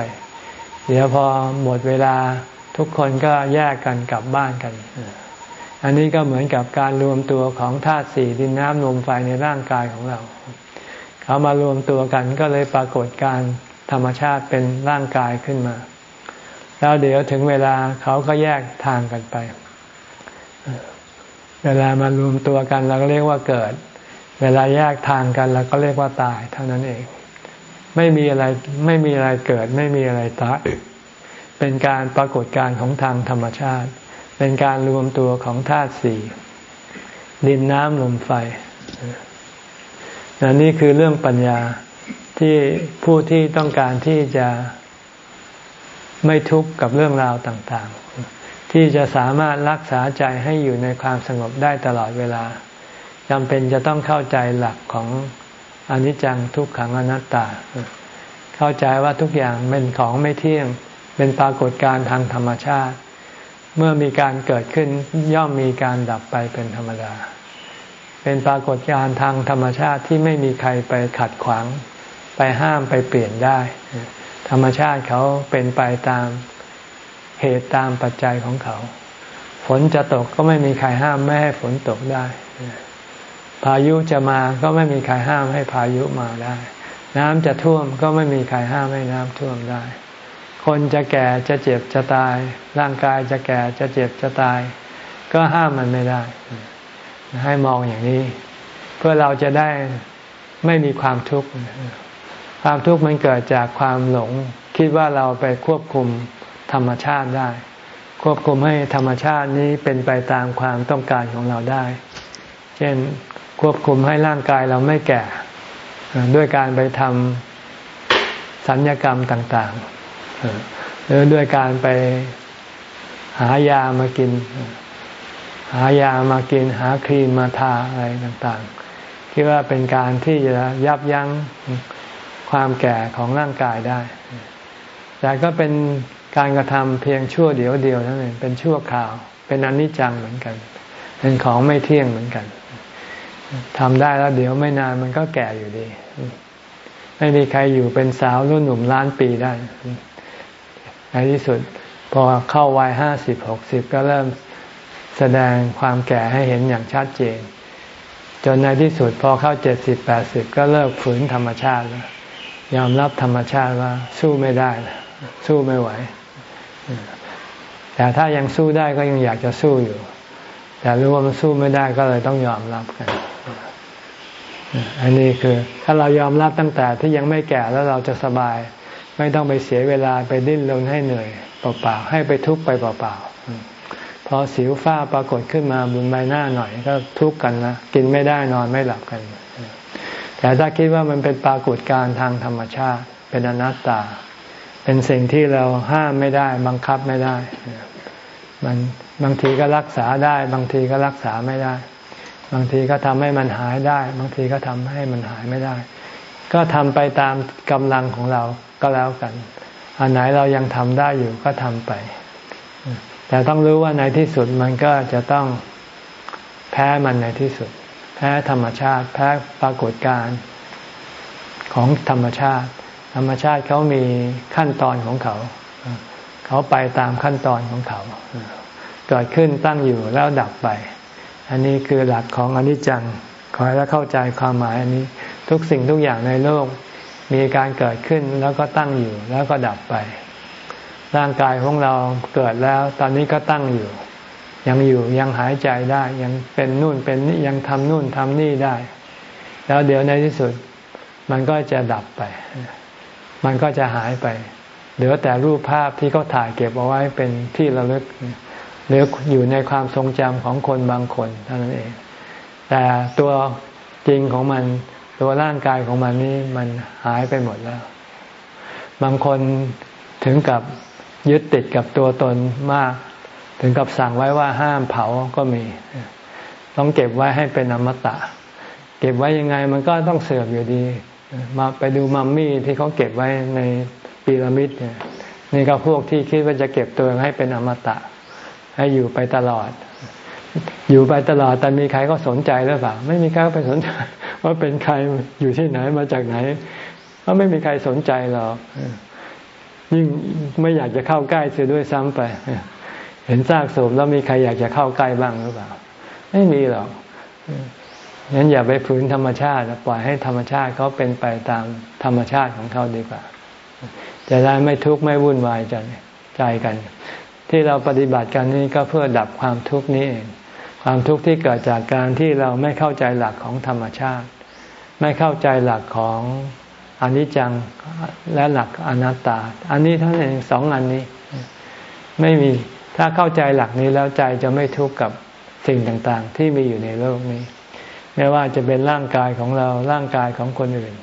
Speaker 1: เดี๋ยวพอหมดเวลา ทุกคนก็แยกกันกลับบ้านกัน อันนี้ก็เหมือนกับการรวมตัวของธาตุสี่ดินน้ำลมไฟในร่างกายของเรา เขามารวมตัวกันก็เลยปรากฏการธรรมชาติเป็นร่างกายขึ้นมา แล้วเดี๋ยวถึงเวลาเขาก็แยกทางกันไป เวลามารวมตัวกันเราก็เรียกว่าเกิด เวลาแยกทางกันเราก็เรียกว่าตายเท่านั้นเอง ไม่มีอะไรไม่มีอะไรเกิด ไม่มีอะไรตาย เป็นการปรากฏการของทางธรรมชาติ เป็นการรวมตัวของธาตุสี่ดินน้ำลมไฟนนี่คือเรื่องปัญญาที่ผู้ที่ต้องการที่จะไม่ทุกข์กับเรื่องราวต่างๆ ที่จะสามารถรักษาใจให้อยู่ในความสงบได้ตลอดเวลาจำเป็นจะต้องเข้าใจหลักของอนิจจังทุกขังอนัตตา เข้าใจว่าทุกอย่างเป็นของไม่เที่ยง เป็นปรากฏการณ์ทางธรรมชาติ เมื่อมีการเกิดขึ้นย่อมมีการดับไปเป็นธรรมดา เป็นปรากฏการณ์ทางธรรมชาติที่ไม่มีใครไปขัดขวาง ไปห้ามไปเปลี่ยนได้ ธรรมชาติเขาเป็นไปตามเหตุตามปัจจัยของเขา ฝนจะตกก็ไม่มีใครห้ามไม่ให้ฝนตกได้ พายุจะมาก็ไม่มีใครห้ามให้พายุมาได้ น้ำจะท่วมก็ไม่มีใครห้ามให้น้ำท่วมได้ คนจะแก่จะเจ็บจะตาย ร่างกายจะแก่จะเจ็บจะตาย ก็ห้ามมันไม่ได้ ให้มองอย่างนี้ เพื่อเราจะได้ไม่มีความทุกข์ความทุกข์มันเกิดจากความหลง คิดว่าเราไปควบคุมธรรมชาติได้ ควบคุมให้ธรรมชาตินี้เป็นไปตามความต้องการของเราได้ เช่นควบคุมให้ร่างกายเราไม่แก่ ด้วยการไปทำสัญญกรรมต่างๆ หรือด้วยการไปหายามากิน หายามากิน หาครีมมาทาอะไรต่างๆคิดว่าเป็นการที่จะยับยั้งความแก่ของร่างกายได้ แต่ก็เป็นการกระทำเพียงชั่วเดียวเดียวนั่นเองเป็นชั่วคราว เป็นอนิจจังเหมือนกัน เป็นของไม่เที่ยงเหมือนกันทำได้แล้วเดี๋ยวไม่นานมันก็แก่อยู่ดี ไม่มีใครอยู่เป็นสาวรุ่นหนุ่มล้านปีได้ ในที่สุดพอเข้าวัยห้าสิบหกสิบก็เริ่มแสดงความแก่ให้เห็นอย่างชัดเจน จนในที่สุดพอเข้าเจ็ดสิบแปดสิบก็เลิกฝืนธรรมชาติแล้วยอมรับธรรมชาติว่าสู้ไม่ได้ สู้ไม่ไหว แต่ถ้ายังสู้ได้ก็ยังอยากจะสู้อยู่ แต่รู้ว่ามันสู้ไม่ได้ก็เลยต้องยอมรับกัน อันนี้คือ ถ้าเรายอมรับตั้งแต่ที่ยังไม่แก่แล้วเราจะสบาย ไม่ต้องไปเสียเวลาไปดิ้นรนให้เหนื่อยเปล่าๆให้ไปทุกข์ไปเปล่าๆพอสิวฝ้าปรากฏขึ้นมาบนใบหน้าหน่อยก็ทุกข์กันนะกินไม่ได้นอนไม่หลับกัน แต่ถ้าคิดว่ามันเป็นปรากฏการณ์ทางธรรมชาติ เป็นอนัตตา เป็นสิ่งที่เราห้ามไม่ได้บังคับไม่ได้ มันบางทีก็รักษาได้ บางทีก็รักษาไม่ได้ บางทีก็ทำให้มันหายได้ บางทีก็ทำให้มันหายไม่ได้ ก็ทำไปตามกำลังของเรา ก็แล้วกัน อันไหนเรายังทำได้อยู่ก็ทำไป แต่ต้องรู้ว่าในที่สุดมันก็จะต้องแพ้มันในที่สุด แพ้ธรรมชาติ แพ้ปรากฏการณ์ของธรรมชาติ ธรรมชาติเขามีขั้นตอนของเขา เขาไปตามขั้นตอนของเขาเกิดขึ้นตั้งอยู่แล้วดับไป อันนี้คือหลักของอนิจจัง ขอให้เราเข้าใจความหมายอันนี้ ทุกสิ่งทุกอย่างในโลก มีการเกิดขึ้นแล้วก็ตั้งอยู่แล้วก็ดับไป ร่างกายของเราเกิดแล้ว ตอนนี้ก็ตั้งอยู่ ยังอยู่ยังหายใจได้ยังเป็นนู่นเป็นนี่ยังทำนู่นทำนี่ได้ แล้วเดี๋ยวในที่สุด มันก็จะดับไป มันก็จะหายไป เหลือแต่รูปภาพที่เขาถ่ายเก็บเอาไว้เป็นที่ระลึกหรืออยู่ในความทรงจำของคนบางคนเท่านั้นเอง แต่ตัวจริงของมัน ตัวร่างกายของมันนี่มันหายไปหมดแล้ว บางคนถึงกับยึดติดกับตัวตนมาก ถึงกับสั่งไว้ว่าห้ามเผาก็มี ต้องเก็บไว้ให้เป็นอมตะ เก็บไว้ยังไงมันก็ต้องเสื่อมอยู่ดี มาไปดูมัมมี่ที่เขาเก็บไว้ในพีระมิดเนี่ยนี่ก็พวกที่คิดว่าจะเก็บตัวให้เป็นอมตะ ให้อยู่ไปตลอด อยู่ไปตลอดแต่มีใครก็สนใจหรือเปล่า ไม่มีใครไปสนใจ ว่าเป็นใครอยู่ที่ไหนมาจากไหนก็ไม่มีใครสนใจหรอกยิ่งไม่อยากจะเข้าใกล้เสียด้วยซ้ำไป เห็นซากศพแล้วมีใครอยากจะเข้าใกล้บ้างหรือเปล่า ไม่มีหรอกงั้นอย่าไปฝืนธรรมชาติปล่อยให้ธรรมชาติเขาเป็นไปตามธรรมชาติของเขาดีกว่า จะได้ไม่ทุกข์ไม่วุ่นวายใจใจกัน ที่เราปฏิบัติกันนี้ก็เพื่อดับความทุกข์นี้เอง ความทุกข์ที่เกิดจากการที่เราไม่เข้าใจหลักของธรรมชาติ ไม่เข้าใจหลักของอนิจจังและหลักอนัตตา อันนี้เท่านั้นเองสองอันนี้ ไม่มีถ้าเข้าใจหลักนี้แล้วใจจะไม่ทุกข์กับสิ่งต่างๆ ที่มีอยู่ในโลกนี้ ไม่ว่าจะเป็นร่างกายของเราร่างกายของคนอื่น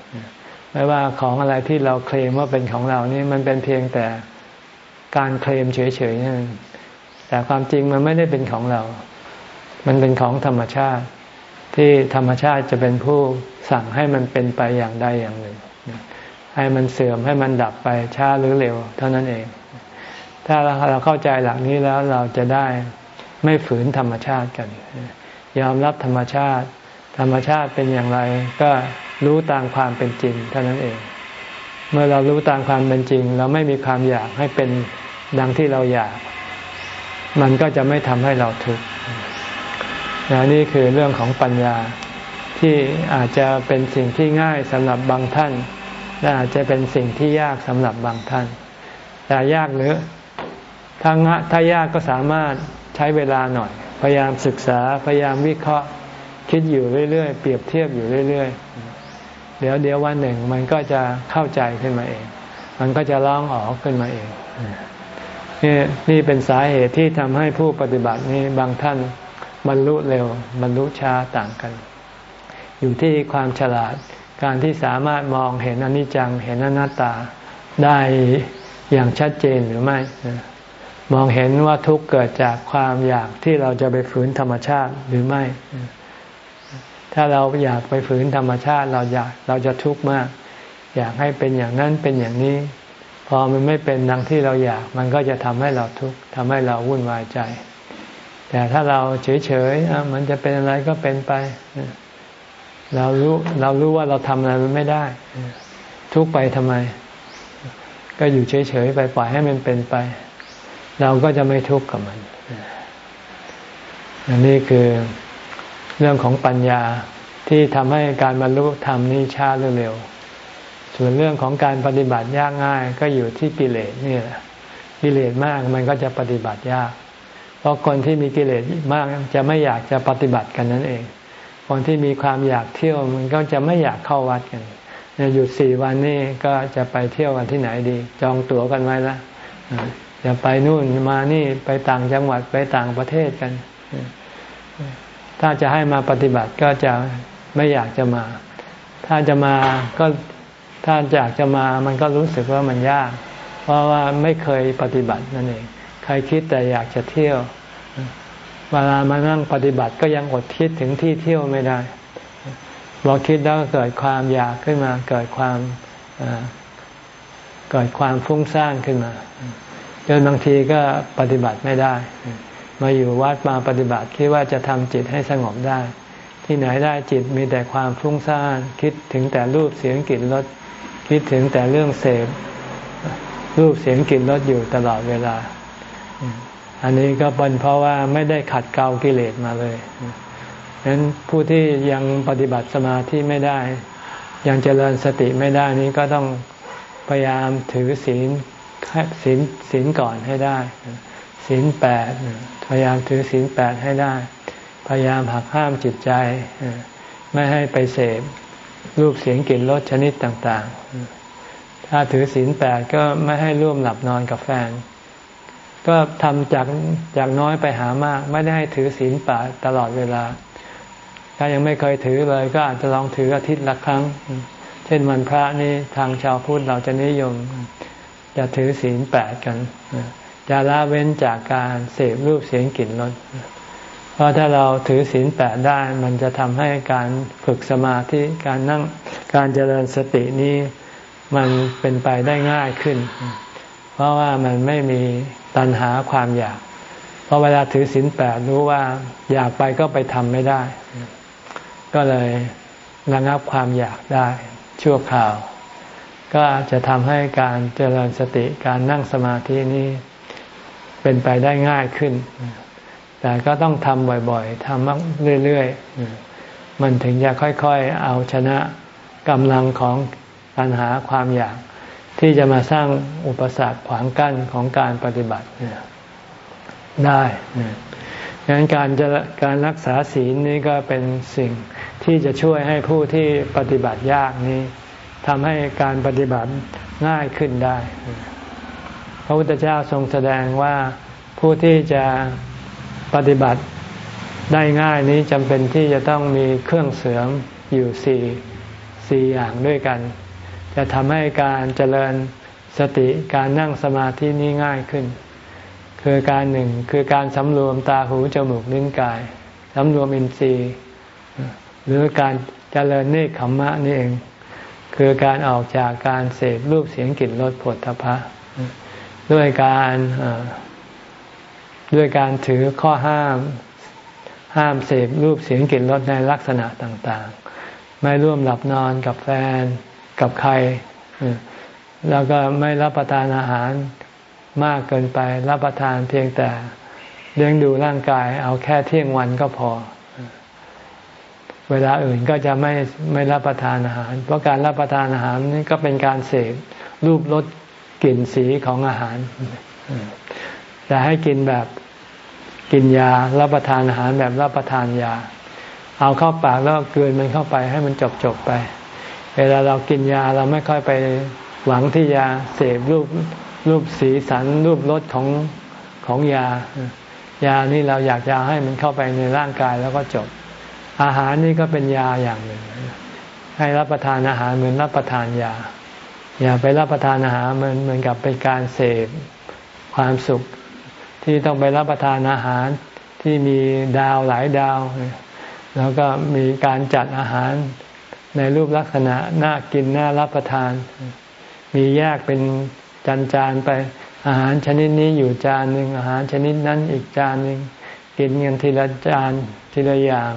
Speaker 1: ไม่ว่าของอะไรที่เราเคลมว่าเป็นของเรานี่มันเป็นเพียงแต่การเคลมเฉยๆนั่นแต่ความจริงมันไม่ได้เป็นของเรา มันเป็นของธรรมชาติ ที่ธรรมชาติจะเป็นผู้สั่งให้มันเป็นไปอย่างใดอย่างหนึ่ง ให้มันเสื่อมให้มันดับไปช้าหรือเร็ว เท่านั้นเอง ถ้าเราเข้าใจหลักนี้แล้วเราจะได้ไม่ฝืนธรรมชาติกัน ยอมรับธรรมชาติ ธรรมชาติเป็นอย่างไร ก็รู้ตามความเป็นจริง เท่านั้นเอง เมื่อเรารู้ตามความเป็นจริง เราไม่มีความอยากให้เป็นดังที่เราอยาก มันก็จะไม่ทำให้เราทุกข์ นี่คือเรื่องของปัญญาที่อาจจะเป็นสิ่งที่ง่ายสำหรับบางท่าน และอาจจะเป็นสิ่งที่ยากสำหรับบางท่าน แต่ยากหรือถ้างะถ้ายากก็สามารถใช้เวลาหน่อย พยายามศึกษาพยายามวิเคราะห์คิดอยู่เรื่อยๆ เปรียบเทียบอยู่เรื่อยๆ เดี๋ยวเดี๋ยววันหนึ่งมันก็จะเข้าใจขึ้นมาเอง มันก็จะร้องออกขึ้นมาเองนี่นี่เป็นสาเหตุที่ทำให้ผู้ปฏิบัตินี้บางท่าน บรรลุเร็ว บรรลุช้าต่างกัน อยู่ที่ความฉลาดการที่สามารถมองเห็นอนิจจังเห็นอนัตตาได้อย่างชัดเจนหรือไม่ มองเห็นว่าทุกเกิดจากความอยากที่เราจะไปฝืนธรรมชาติหรือไม่ ถ้าเราอยากไปฝืนธรรมชาติเราอยากเราจะทุกข์มาก อยากให้เป็นอย่างนั้นเป็นอย่างนี้ พอมันไม่เป็นดังที่เราอยาก มันก็จะทำให้เราทุกข์ทำให้เราวุ่นวายใจ แต่ถ้าเราเฉยๆมันจะเป็นอะไรก็เป็นไป เรารู้เรารู้ว่าเราทำอะไรมันไม่ได้ ทุกไปทำไม ก็อยู่เฉยๆไปปล่อยให้มันเป็นไป เราก็จะไม่ทุกข์กับมันอันนี้คือเรื่องของปัญญาที่ทำให้การบรรลุธรรมนี้ช้าหรือเร็ว ส่วนเรื่องของการปฏิบัติยากง่าย ก็อยู่ที่กิเลสนี่แหละกิเลสมากมันก็จะปฏิบัติยาก เพราะคนที่มีกิเลสมากจะไม่อยากจะปฏิบัติกันนั่นเอง คนที่มีความอยากเที่ยวมันก็จะไม่อยากเข้าวัดกันหยุดสี่วันนี้ก็จะไปเที่ยวกันที่ไหนดี จองตั๋วกันไว้ละจะไปนู่นมานี่ไปต่างจังหวัดไปต่างประเทศกัน ถ้าจะให้มาปฏิบัติก็จะไม่อยากจะมา ถ้าจะมาก็ถ้าอยากจะมามันก็รู้สึกว่ามันยาก เพราะว่าไม่เคยปฏิบัตินั่นเอง ใครคิดแต่อยากจะเที่ยว เวลามานั่งปฏิบัติก็ยังอดคิดถึงที่เที่ยวไม่ได้พอคิดแล้วกเกิดความอยากขึ้นมา เกิดความเกิดความฟุ้งซ่านขึ้นมาจนบางทีก็ปฏิบัติไม่ได้ มาอยู่วัดมาปฏิบัติคิดว่าจะทำจิตให้สงบได้ ที่ไหนได้จิตมีแต่ความฟุ้งซ่านคิดถึงแต่รูปเสียงกลิ่นรสคิดถึงแต่เรื่องเสพรูปเสียงกลิ่นรสอยู่ตลอดเวลา อันนี้ก็เป็นเพราะว่าไม่ได้ขัดเกลากิเลสมาเลยฉะนั้นผู้ที่ยังปฏิบัติสมาธิไม่ได้ ยังเจริญสติไม่ได้นี้ก็ต้องพยายามถือศีลศีลศีลก่อนให้ได้ศีลแปดพยายามถือศีลแปดให้ได้ พยายามหักห้ามจิตใจไม่ให้ไปเสพรูปเสียงกลิ่นรสชนิดต่าง ๆ ถ้าถือศีลแปดก็ไม่ให้ร่วมหลับนอนกับแฟน ก็ทำจากจากน้อยไปหามาก ไม่ได้ให้ถือศีลแปดตลอดเวลา ถ้ายังไม่เคยถือเลย ก็อาจจะลองถืออาทิตย์ละครั้ง เช่นวันพระนี่ทางชาวพุทธเราจะนิยม จะถือศีลแปดกัน จะละเว้นจากการเสพรูปเสียงกลิ่นรสเพราะถ้าเราถือศีลแปดได้ มันจะทำให้การฝึกสมาธิการนั่งการเจริญสตินี้ มันเป็นไปได้ง่ายขึ้น เพราะว่ามันไม่มีตัณหาความอยาก เพราะเวลาถือศีลแปดรู้ว่าอยากไปก็ไปทำไม่ได้ ก็เลยระงับความอยากได้ชั่วคราว ก็จะทำให้การเจริญสติการนั่งสมาธินี้เป็นไปได้ง่ายขึ้น แต่ก็ต้องทำบ่อยๆทำเรื่อยๆ มันถึงจะค่อยๆ เอาชนะกำลังของปัญหาความอยาก ที่จะมาสร้างอุปสรรคขวางกั้นของการปฏิบัติได้ดังนั้นการจะการรักษาศีลนี้ก็เป็นสิ่งที่จะช่วยให้ผู้ที่ปฏิบัติยากนี้ทำให้การปฏิบัติง่ายขึ้นได้ พระพุทธเจ้าทรงแสดงว่าผู้ที่จะปฏิบัติได้ง่ายนี้จำเป็นที่จะต้องมีเครื่องเสริมอยู่สี่สี่อย่างด้วยกัน จะทำให้การเจริญสติการนั่งสมาธินี้ง่ายขึ้น คือการหนึ่งคือการสำรวมตาหูจมูกลิ้นกายสำรวมอินทรีย์ หรือการเจริญเนคขมมะนี่เอง คือการออกจากการเสพรูปเสียงกลิ่นรสผลทพะด้วยการด้วยการถือข้อห้ามห้ามเสพรูปเสียงกลิ่นรสในลักษณะต่างๆ ไม่ร่วมหลับนอนกับแฟน กับใคร แล้วก็ไม่รับประทานอาหารมากเกินไป รับประทานเพียงแต่เลี้ยงดูร่างกาย เอาแค่เที่ยงวันก็พอ เวลาอื่นก็จะไม่ไม่รับประทานอาหาร เพราะการรับประทานอาหารนี่ก็เป็นการเสพรูปรสกลิ่นสีของอาหาร แต่ให้กินแบบกินยา รับประทานอาหารแบบรับประทานยา เอาเข้าปากแล้วเกินมันเข้าไปให้มันจบจบไป เวลาเรากินยาเราไม่ค่อยไปหวังที่จะเสพรูปรูปสีสันรูปรสของของยา ยานี่เราอยากจะให้มันเข้าไปในร่างกายแล้วก็จบ อาหารนี่ก็เป็นยาอย่างหนึ่ง ให้รับประทานอาหารเหมือนรับประทานยา อย่าไปรับประทานอาหารเหมือนเหมือนกับเป็นการเสพความสุข ที่ต้องไปรับประทานอาหารที่มีดาวหลายดาว แล้วก็มีการจัดอาหาร ในรูปลักษณะน่ากินน่ารับประทาน มีแยกเป็นจานจานไป อาหารชนิดนี้อยู่จานหนึ่งอาหารชนิดนั้นอีกจานหนึ่งกินเงินทีละจานทีละอย่าง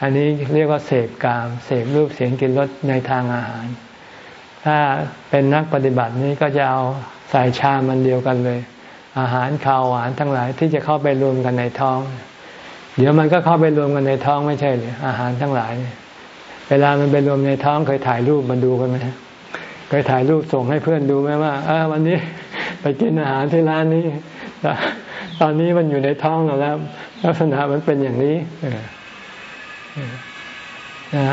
Speaker 1: อันนี้เรียกว่าเสพกามเสพรูปเสียงกินรสในทางอาหาร ถ้าเป็นนักปฏิบัตินี้ก็จะเอาใส่ชามันเดียวกันเลย อาหารข้าวหวานทั้งหลายที่จะเข้าไปรวมกันในท้อง เดี๋ยวมันก็เข้าไปรวมกันในท้องไม่ใช่หรืออาหารทั้งหลายเวลามันไปรวมในท้องเคยถ่ายรูปมาดูกันไหมเคยถ่ายรูปส่งให้เพื่อนดูไหมว่าเออวันนี้ไปกินอาหารที่ร้านนี้ตอนนี้มันอยู่ในท้องเราแล้ว ลักษณะมันเป็นอย่างนี้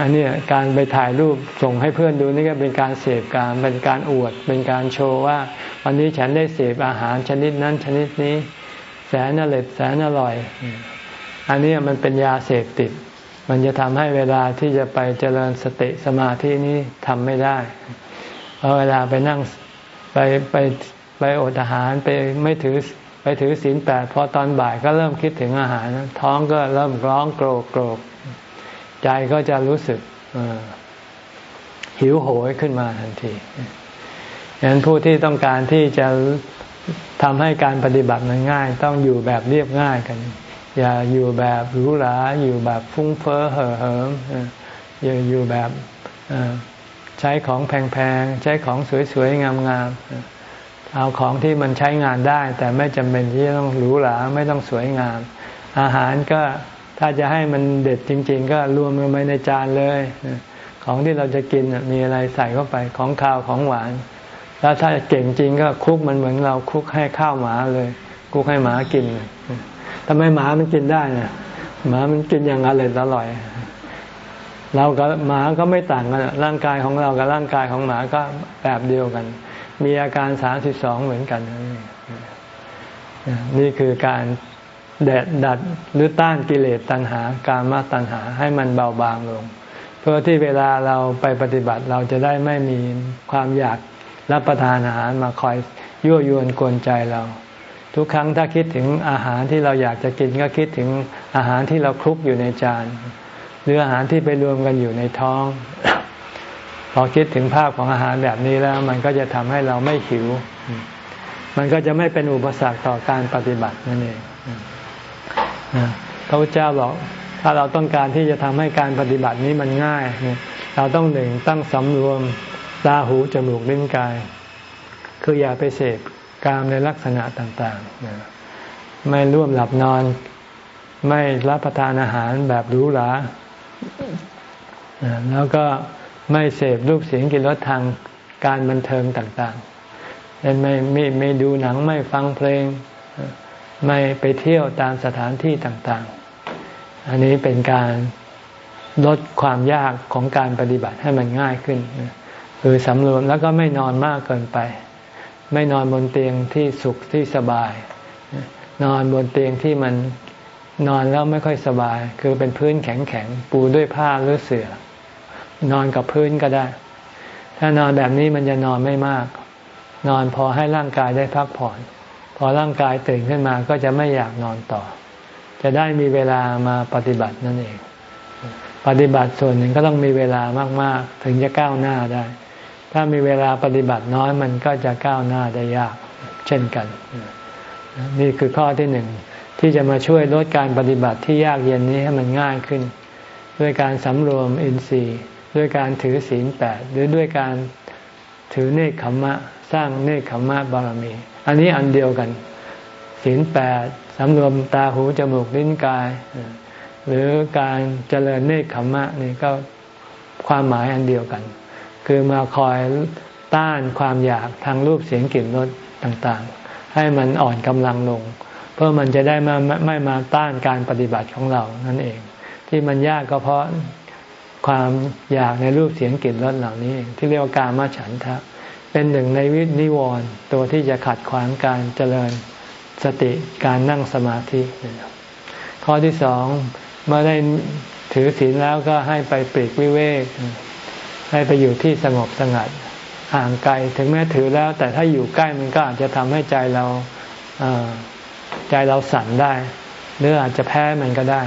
Speaker 1: อันนี้การไปถ่ายรูปส่งให้เพื่อนดูนี่ก็เป็นการเสพการเป็นการอวด เป็นการโชว์ว่า วันนี้ฉันได้เสพอาหารชนิดนั้นชนิดนี้ แสนอร่อยแสนอร่อย อันนี้มันเป็นยาเสพติด มันจะทำให้เวลาที่จะไปเจริญสติสมาธินี้ทำไม่ได้ เพราะเวลาไปนั่งไปไปไปอดอาหารไปไม่ถือไปถือศีลแปดพอตอนบ่ายก็เริ่มคิดถึงอาหาร ท้องก็เริ่มร้องโกรกโกรกใจก็จะรู้สึกหิวโหยขึ้นมาทันทีดังนั้นผู้ที่ต้องการที่จะทำให้การปฏิบัติมันง่าย ต้องอยู่แบบเรียบง่ายกัน อย่าอยู่แบบหรูหราอยู่แบบฟุ้งเฟ้อเห่อเหิมอย่าอยู่แบบใช้ของแพงๆ ใช้ของสวยๆ งามๆ เอาของที่มันใช้งานได้ แต่ไม่จำเป็นที่ต้องหรูหราไม่ต้องสวยงาม อาหารก็ถ้าจะให้มันเด็ดจริง ๆ ก็รวมกันไปในจานเลย ของที่เราจะกินมีอะไรใส่เข้าไปของข้าวของหวาน แล้วถ้าเก่งจริงก็คุกมันเหมือนเราคุกให้ข้าวหมาเลย คุกให้หมากิน ทำไมหมามันกินได้เนี่ยหมามันกินอย่างอร่อยอร่อย เรากับหมาก็ไม่ต่างกันร่างกายของเรากับร่างกายของหมาก็แบบเดียวกัน มีอาการสามสิบสองเหมือนกัน นี่คือการแดดดัดหรือต้านกิเลสตัณหา การมาตัณหาให้มันเบาบางลง เพื่อที่เวลาเราไปปฏิบัติเราจะได้ไม่มีความอยากรับประทานอาหารมาคอยยั่วยวนกวนใจเรา ทุกครั้งถ้าคิดถึงอาหารที่เราอยากจะกินก็คิดถึงอาหารที่เราคลุกอยู่ในจาน หรืออาหารที่ไปรวมกันอยู่ในท้อง พอคิดถึงภาพของอาหารแบบนี้แล้ว มันก็จะทำให้เราไม่หิว มันก็จะไม่เป็นอุปสรรคต่อการปฏิบัตินั่นเองพระพุทธเจ้าบอกถ้าเราต้องการที่จะทำให้การปฏิบัตินี้มันง่าย เราต้องหนึ่งตั้งสำรวมตาหูจมูกลิ้นกาย คืออย่าไปเสพ กามในลักษณะต่างๆ ไม่ร่วมหลับนอน ไม่รับประทานอาหารแบบหรูหราแล้วก็ไม่เสพรูปเสียงกินรสทางการบันเทิงต่างๆไม่ไม่ไม่ดูหนังไม่ฟังเพลง ไม่ไปเที่ยวตามสถานที่ต่างๆ อันนี้เป็นการลดความยากของการปฏิบัติให้มันง่ายขึ้น คือสำรวมแล้วก็ไม่นอนมากเกินไป ไม่นอนบนเตียงที่สุขที่สบาย นอนบนเตียงที่มันนอนแล้วไม่ค่อยสบาย คือเป็นพื้นแข็งๆปูด้วยผ้าหรือเสื่อนอนกับพื้นก็ได้ ถ้านอนแบบนี้มันจะนอนไม่มาก นอนพอให้ร่างกายได้พักผ่อน พอร่างกายตื่นขึ้นมาก็จะไม่อยากนอนต่อ จะได้มีเวลามาปฏิบัตินั่นเอง ปฏิบัติส่วนหนึ่งก็ต้องมีเวลามากๆ ถึงจะก้าวหน้าได้ ถ้ามีเวลาปฏิบัติน้อยมันก็จะก้าวหน้าได้ยากเช่นกัน นี่คือข้อที่หนึ่งที่จะมาช่วยลดการปฏิบัติที่ยากเย็นนี้ให้มันง่ายขึ้น ด้วยการสำรวมอินทรีย์ ด้วยการถือศีลแปดหรือด้วยการถือเนคขมมะ สร้างเนคขมมะบารมี อันนี้อันเดียวกัน ศีลแปดสำรวมตาหูจมูกลิ้นกาย หรือการเจริญเนคขมมะนี่ก็ความหมายอันเดียวกัน คือมาคอยต้านความอยากทางรูปเสียงกลิ่นรสต่างๆ ให้มันอ่อนกำลังลง เพื่อมันจะได้มาไม่มาต้านการปฏิบัติของเรานั่นเอง ที่มันยากก็เพราะความอยากในรูปเสียงกลิ่นรสเหล่านี้ ที่เรียกว่าการมาฉันทะ เป็นหนึ่งในวินิวรณ์ตัวที่จะขัดขวางการเจริญสติการนั่งสมาธิ ข้อที่สองเมื่อได้ถือศีลแล้วก็ให้ไปปลีกวิเวก ให้ไปอยู่ที่สงบสงัดห่างไกลถึงแม้ถือแล้ว แต่ถ้าอยู่ใกล้มันก็อาจจะทำให้ใจเราใจเราสั่นได้ หรืออาจจะแพ้มันก็ได้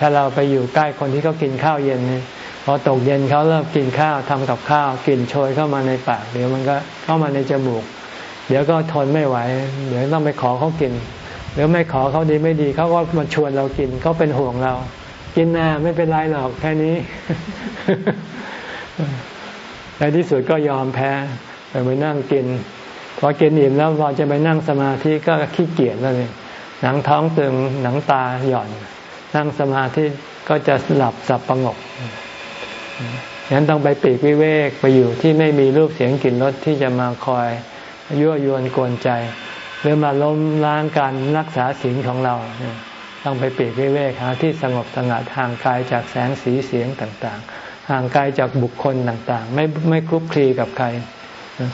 Speaker 1: ถ้าเราไปอยู่ใกล้คนที่เขากินข้าวเย็นนี่พอตกเย็นเขาเริ่มกินข้าวทำกับข้าวกลิ่นโชยเข้ามาในปากเดี๋ยวมันก็เข้ามาในจมูก เดี๋ยวก็ทนไม่ไหว เดี๋ยวต้องไปขอเขากินหรือไม่ขอเขาดีไม่ดีเขาก็มาชวนเรากินเขาเป็นห่วงเรา กินนาไม่เป็นไรหรอกแค่นี้ ในที่สุดก็ยอมแพ้ไปไปนั่งกินพอกินอิ่มแล้วพอจะไปนั่งสมาธิก็ขี้เกียจแล้วเลยหนังท้องตึงหนังตาหย่อน นั่งสมาธิก็จะหลับสับประงกฉะนั้นต้องไปปีกวิเวกไปอยู่ที่ไม่มีรูปเสียงกลิ่นรสที่จะมาคอยยั่วยวนกวนใจ หรือมาล้มล้างการรักษาศีลของเรา ต้องไปปีกวิเวกหาที่สงบสงัดห่างกายจากแสงสีเสียงต่างๆ ห่างไกายจากบุคคลต่างๆ ไม่ไม่คลุกคลีกับใคร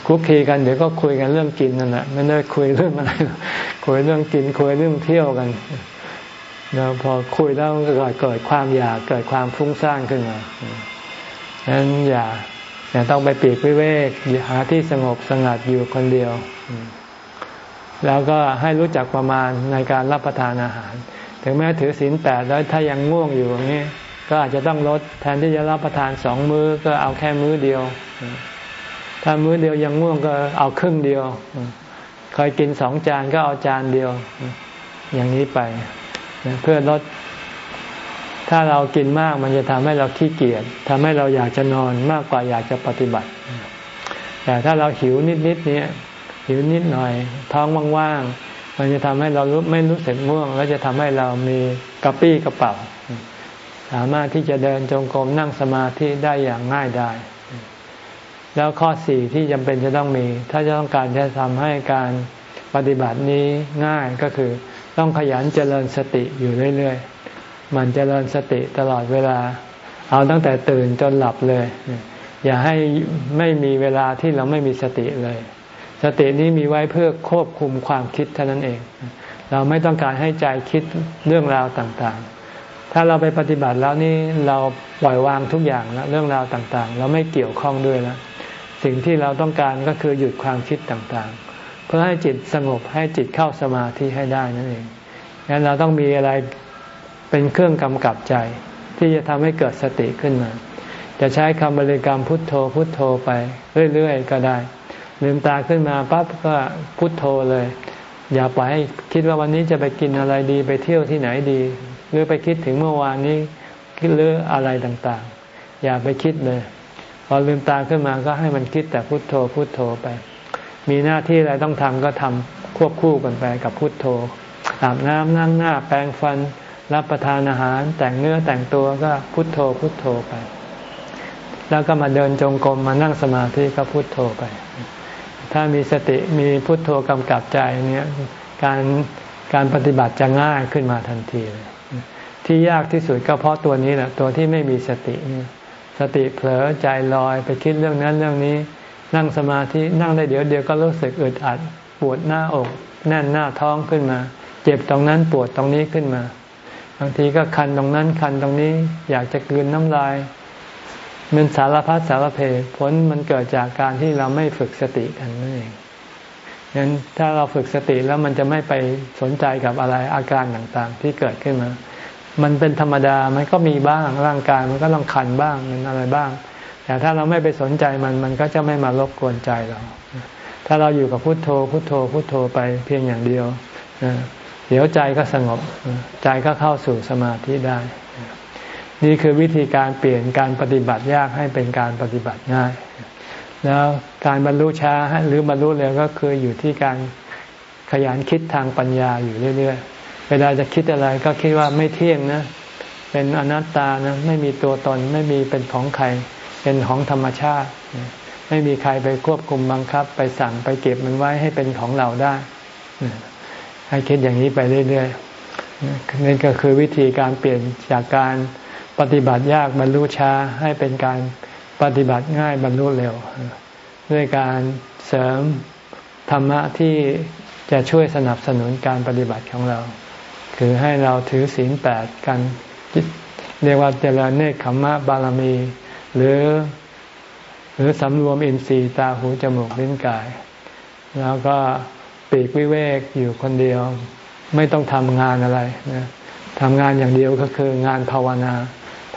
Speaker 1: คลุกคลีกันเดี๋ยวก็คุยกันเรื่องกินนั่นแหละไม่ได้คุยเรื่องอะไรคุยเรื่องกินคุยเรื่องเที่ยวกันแล้วพอคุยแล้วก็เกิดความอยากเกิดความฟุ้งซ่านขึ้นมาฉะนั้นอย่าอย่าต้องไปปีกวิเวกหาที่สงบสงัดอยู่คนเดียว แล้วก็ให้รู้จักประมาณในการรับประทานอาหาร ถึงแม้ถือศีลแปดแล้วถ้ายังง่วงอยู่อย่างนี้ ก็อาจจะต้องลดแทนที่จะรับประทานสองมื้อก็เอาแค่มื้อเดียว ถ้ามื้อเดียวยังง่วงก็เอาครึ่งเดียวเคยกินสองจานก็เอาจานเดียว อย่างนี้ไปเพื่อลด ถ้าเรากินมากมันจะทำให้เราขี้เกียจทำให้เราอยากจะนอนมากกว่าอยากจะปฏิบัติ แต่ถ้าเราหิวนิดๆนี้หิวนิดหน่อย ท้องว่างๆมันจะทำให้เรารู้ไม่รู้สึกง่วง แล้วจะทำให้เรามีกระปี้กระเป๋า สามารถที่จะเดินจงกรมนั่งสมาธิได้อย่างง่ายได้ แล้วข้อสี่ที่จำเป็นจะต้องมี ถ้าจะต้องการจะทำให้การปฏิบัตินี้ง่ายก็คือ ต้องขยันเจริญสติอยู่เรื่อยๆ มันเจริญสติตลอดเวลา เอาตั้งแต่ตื่นจนหลับเลย อย่าให้ไม่มีเวลาที่เราไม่มีสติเลย สตินี้มีไว้เพื่อควบคุมความคิดเท่านั้นเอง เราไม่ต้องการให้ใจคิดเรื่องราวต่างๆ ถ้าเราไปปฏิบัติแล้วนี่เราปล่อยวางทุกอย่างแล้วเรื่องราวต่างๆ เราไม่เกี่ยวข้องด้วยแล้วสิ่งที่เราต้องการก็คือหยุดความคิดต่างๆ เพื่อให้จิตสงบให้จิตเข้าสมาธิให้ได้นั่นเองงั้นเราต้องมีอะไรเป็นเครื่องกำกับใจ ที่จะทำให้เกิดสติขึ้นมา จะใช้คำบริกรรมพุทโธพุทโธไปเรื่อยๆก็ได้ ลืมตาขึ้นมาปั๊บก็พุทโธเลย อย่าปล่อยให้คิดว่าวันนี้จะไปกินอะไรดีไปเที่ยวที่ไหนดี หรือไปคิดถึงเมื่อวานนี้คิดเรื่องอะไรต่างๆ อย่าไปคิดเลย พอลืมตาขึ้นมาก็ให้มันคิดแต่พุทโธพุทโธไป มีหน้าที่อะไรต้องทำก็ทำควบคู่กันไปกับพุทโธ อาบน้ำนั่งหน้า แปรงฟัน รับประทานอาหาร แต่งเนื้อแต่งตัวก็พุทโธพุทโธไป แล้วก็มาเดินจงกรมมานั่งสมาธิก็พุทโธไป ถ้ามีสติมีพุทโธกำกับใจเนี่ยการการปฏิบัติจะง่ายขึ้นมาทันทีเลย ที่ยากที่สุดก็เพราะตัวนี้แหละตัวที่ไม่มีสติสติเผลอใจลอยไปคิดเรื่องนั้นเรื่องนี้ นั่งสมาธินั่งได้เดี๋ยวเดียวก็รู้สึกอึดอัดปวดหน้าอก แน่นหน้าท้องขึ้นมา เจ็บตรงนั้นปวดตรงนี้ขึ้นมา บางทีก็คันตรงนั้นคันตรงนี้อยากจะกืนน้ำลายมันสารพัดสารเพผลมันเกิดจากการที่เราไม่ฝึกสติกันนั่นเองงั้นถ้าเราฝึกสติแล้วมันจะไม่ไปสนใจกับอะไรอาการต่างๆ ที่เกิดขึ้นมา มันเป็นธรรมดา มันก็มีบ้างร่างกายมันก็ต้องคันบ้างมันอะไรบ้าง แต่ถ้าเราไม่ไปสนใจมันมันก็จะไม่มารบกวนใจเรา ถ้าเราอยู่กับพุโทโธ พุโทโธ พุโทโธไปเพียงอย่างเดียว เดี๋ยวใจก็สงบ ใจก็เข้าสู่สมาธิได้ นี่คือวิธีการเปลี่ยนการปฏิบัติยากให้เป็นการปฏิบัติง่าย แล้วการบรรลุช้าหรือบรรลุเร็วก็คืออยู่ที่การขยันคิดทางปัญญาอยู่เรื่อย ๆ วลาจะคิดอะไรก็คิดว่าไม่เที่ยงนะ เป็นอนัตตานะไม่มีตัวตนไม่มีเป็นของใคร เป็นของธรรมชาติ ไม่มีใครไปควบคุมบังคับ ไปสั่งไปเก็บมันไว้ให้เป็นของเราได้ให้คิดอย่างนี้ไปเรื่อยๆนี่ก็คือวิธีการเปลี่ยนจากการปฏิบัติยากบรรลุช้าให้เป็นการปฏิบัติง่ายบรรลุเร็ว ด้วยการเสริมธรรมะที่จะช่วยสนับสนุนการปฏิบัติของเรา คือให้เราถือศีลแปดกันเรียกว่าเจริญเนคขมมะบารมี หรือหรือสำรวมอินทรีย์ตาหูจมูกลิ้นกาย แล้วก็ปีกวิเวกอยู่คนเดียว ไม่ต้องทำงานอะไรนะทำงานอย่างเดียวก็คืองานภาวนา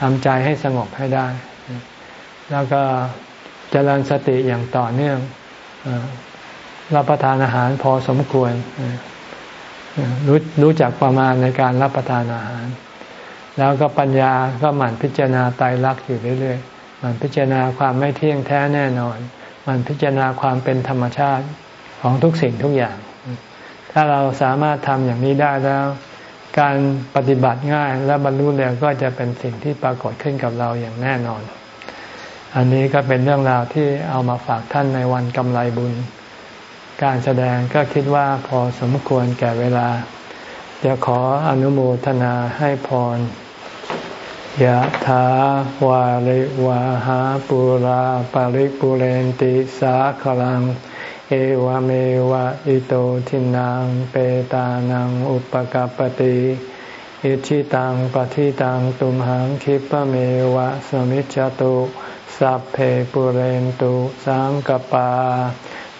Speaker 1: ทำใจให้สงบให้ได้ แล้วก็เจริญสติอย่างต่อเนื่องรับประทานอาหารพอสมควร รู้รู้จักประมาณในการรับประทานอาหาร แล้วก็ปัญญาก็หมั่นพิจารณาตายรักอยู่เรื่อยๆหมั่นพิจารณาความไม่เที่ยงแท้แน่นอนหมั่นพิจารณาความเป็นธรรมชาติของทุกสิ่งทุกอย่าง ถ้าเราสามารถทำอย่างนี้ได้แล้ว การปฏิบัติง่ายและบรรลุเร็วก็จะเป็นสิ่งที่ปรากฏขึ้นกับเราอย่างแน่นอน อันนี้ก็เป็นเรื่องราวที่เอามาฝากท่านในวันกำไรบุญ การแสดงก็คิดว่าพอสมควรแก่เวลา จะขออนุโมทนาให้พรยะถาวาริวาหาปุราปาริปุเรนติสาขลัง เอวเมวะอิโตทินังเปตานังอุปกปติอิชิตังปฏิตังตุมหังคิปเมวะสมิจจตุสัพเพปุเรนตุสังกปา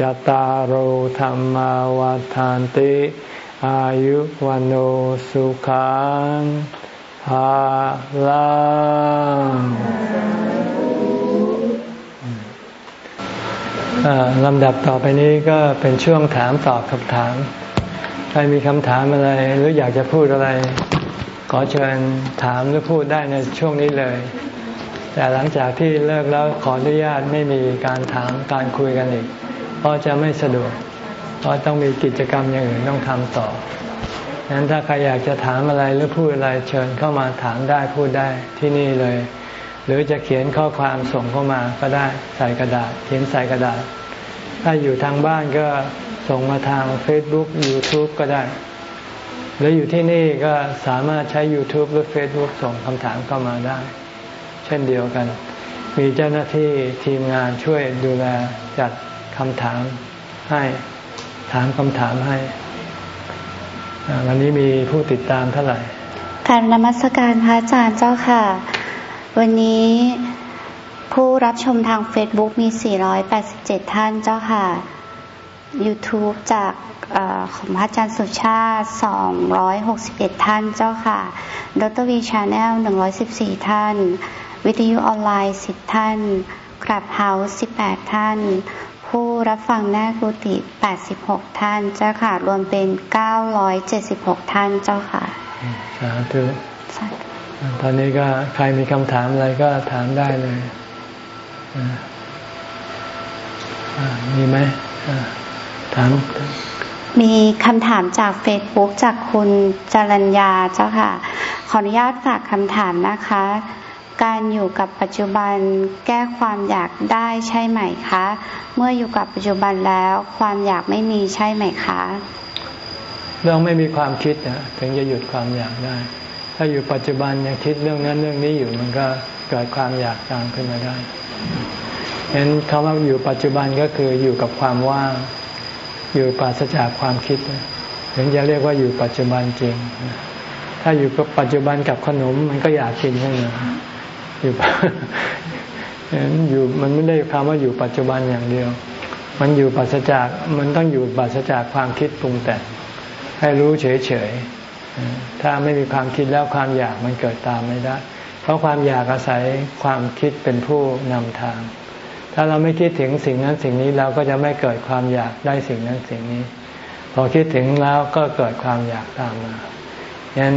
Speaker 1: จตารโหธรรมวาทานติ อายุวันโอสุขังภาลังลำดับต่อไปนี้ก็เป็นช่วงถามตอบคำถาม ใครมีคำถามอะไรหรืออยากจะพูดอะไร ขอเชิญถามหรือพูดได้ในช่วงนี้เลย แต่หลังจากที่เลิกแล้วขออนุญาตไม่มีการถามการคุยกันอีก เพราะจะไม่สะดวก เพราะต้องมีกิจกรรมอย่างอื่นต้องทำต่อดังนั้นถ้าใครอยากจะถามอะไรหรือพูดอะไรเชิญเข้ามาถามได้พูดได้ที่นี่เลย หรือจะเขียนข้อความส่งเข้ามาก็ได้ใส่กระดาษ เขียนใส่กระดาษ ถ้าอยู่ทางบ้านก็ส่งมาทาง Facebook YouTube ก็ได้ หรืออยู่ที่นี่ก็สามารถใช้ YouTube หรือ Facebook ส่งคำถามเข้ามาได้ เช่นเดียวกัน มีเจ้าหน้าที่ทีมงานช่วยดูแลจัด คำถามให้ถามคำถามให้วันนี้มีผู้ติดตามเท่าไหร่
Speaker 2: กราบนมัสการพระอาจารย์เจ้าค่ะ วันนี้ผู้รับชมทาง Facebook มี 487 ท่านเจ้าค่ะ YouTube จากช่องของพระอาจารย์สุชาติ 261 ท่านเจ้าค่ะ ดร.วี Channel 114 ท่าน วิทยุออนไลน์ 10 ท่านคลับเฮาส์18 ท่าน ผู้รับฟังหน้ากุฏิ86 ท่านเจ้าค่ะ รวมเป็น 976 ท่านเจ้าค่ะ
Speaker 1: สาธุตอนนี้ก็ใครมีคำถามอะไรก็ถามได้เลยมีไหมถาม
Speaker 2: มีคำถามจากเฟซบุ๊กจากคุณจรัญญาเจ้าค่ะ ขออนุญาตฝากคำถามนะคะ การอยู่กับปัจจุบันแก้ความอยากได้ใช่ไหมคะ เมื่ออยู่กับปัจจุบันแล้วความอยากไม่มีใช่ไหมคะ
Speaker 1: เรื่องไม่มีความคิดนะถึงจะหยุดความอยากได้ ถ้าอยู่ปัจจุบันยังคิดเรื่องนั้นเรื่องนี้อยู่มันก็เกิดความอยากตามขึ้นมาได้เห็นคำว่าอยู่ปัจจุบันก็คืออยู่กับความว่าง อยู่ปราศจากความคิดถึงจะเรียกว่าอยู่ปัจจุบันจริง ถ้าอยู่กับปัจจุบันกับขนมมันก็อยากกินขึ้นมา อยู่อยู่มันไม่ได้คำว่าอยู่ปัจจุบันอย่างเดียว มันอยู่ปราศจากมันต้องอยู่ปราศจากความคิดปรุงแต่งให้รู้เฉยๆ ถ้าไม่มีความคิดแล้วความอยากมันเกิดตามไม่ได้ เพราะความอยากอาศัยความคิดเป็นผู้นำทาง ถ้าเราไม่คิดถึงสิ่งนั้นสิ่งนี้เราก็จะไม่เกิดความอยากได้สิ่งนั้นสิ่งนี้ พอคิดถึงแล้วก็เกิดความอยากตามมาฉะนั้น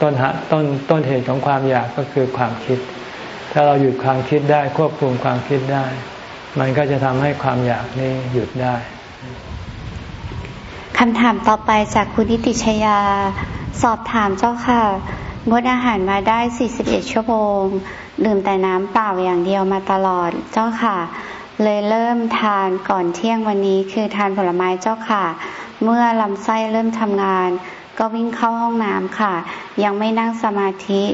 Speaker 1: ต้นหต้นต้นเหตุของความอยากก็คือความคิด ถ้าเราหยุดความคิดได้ควบคุมความคิดได้ มันก็จะทำให้ความอยากนี้หยุดได้
Speaker 2: คำถามต่อไปจากคุณนิติชยา สอบถามเจ้าค่ะ งดอาหารมาได้ 41 ชั่วโมง ดื่มแต่น้ำเปล่าอย่างเดียวมาตลอดเจ้าค่ะ เลยเริ่มทานก่อนเที่ยงวันนี้คือทานผลไม้เจ้าค่ะ เมื่อลำไส้เริ่มทำงาน ก็วิ่งเข้าห้องน้ำค่ะ ยังไม่นั่งสมาธิ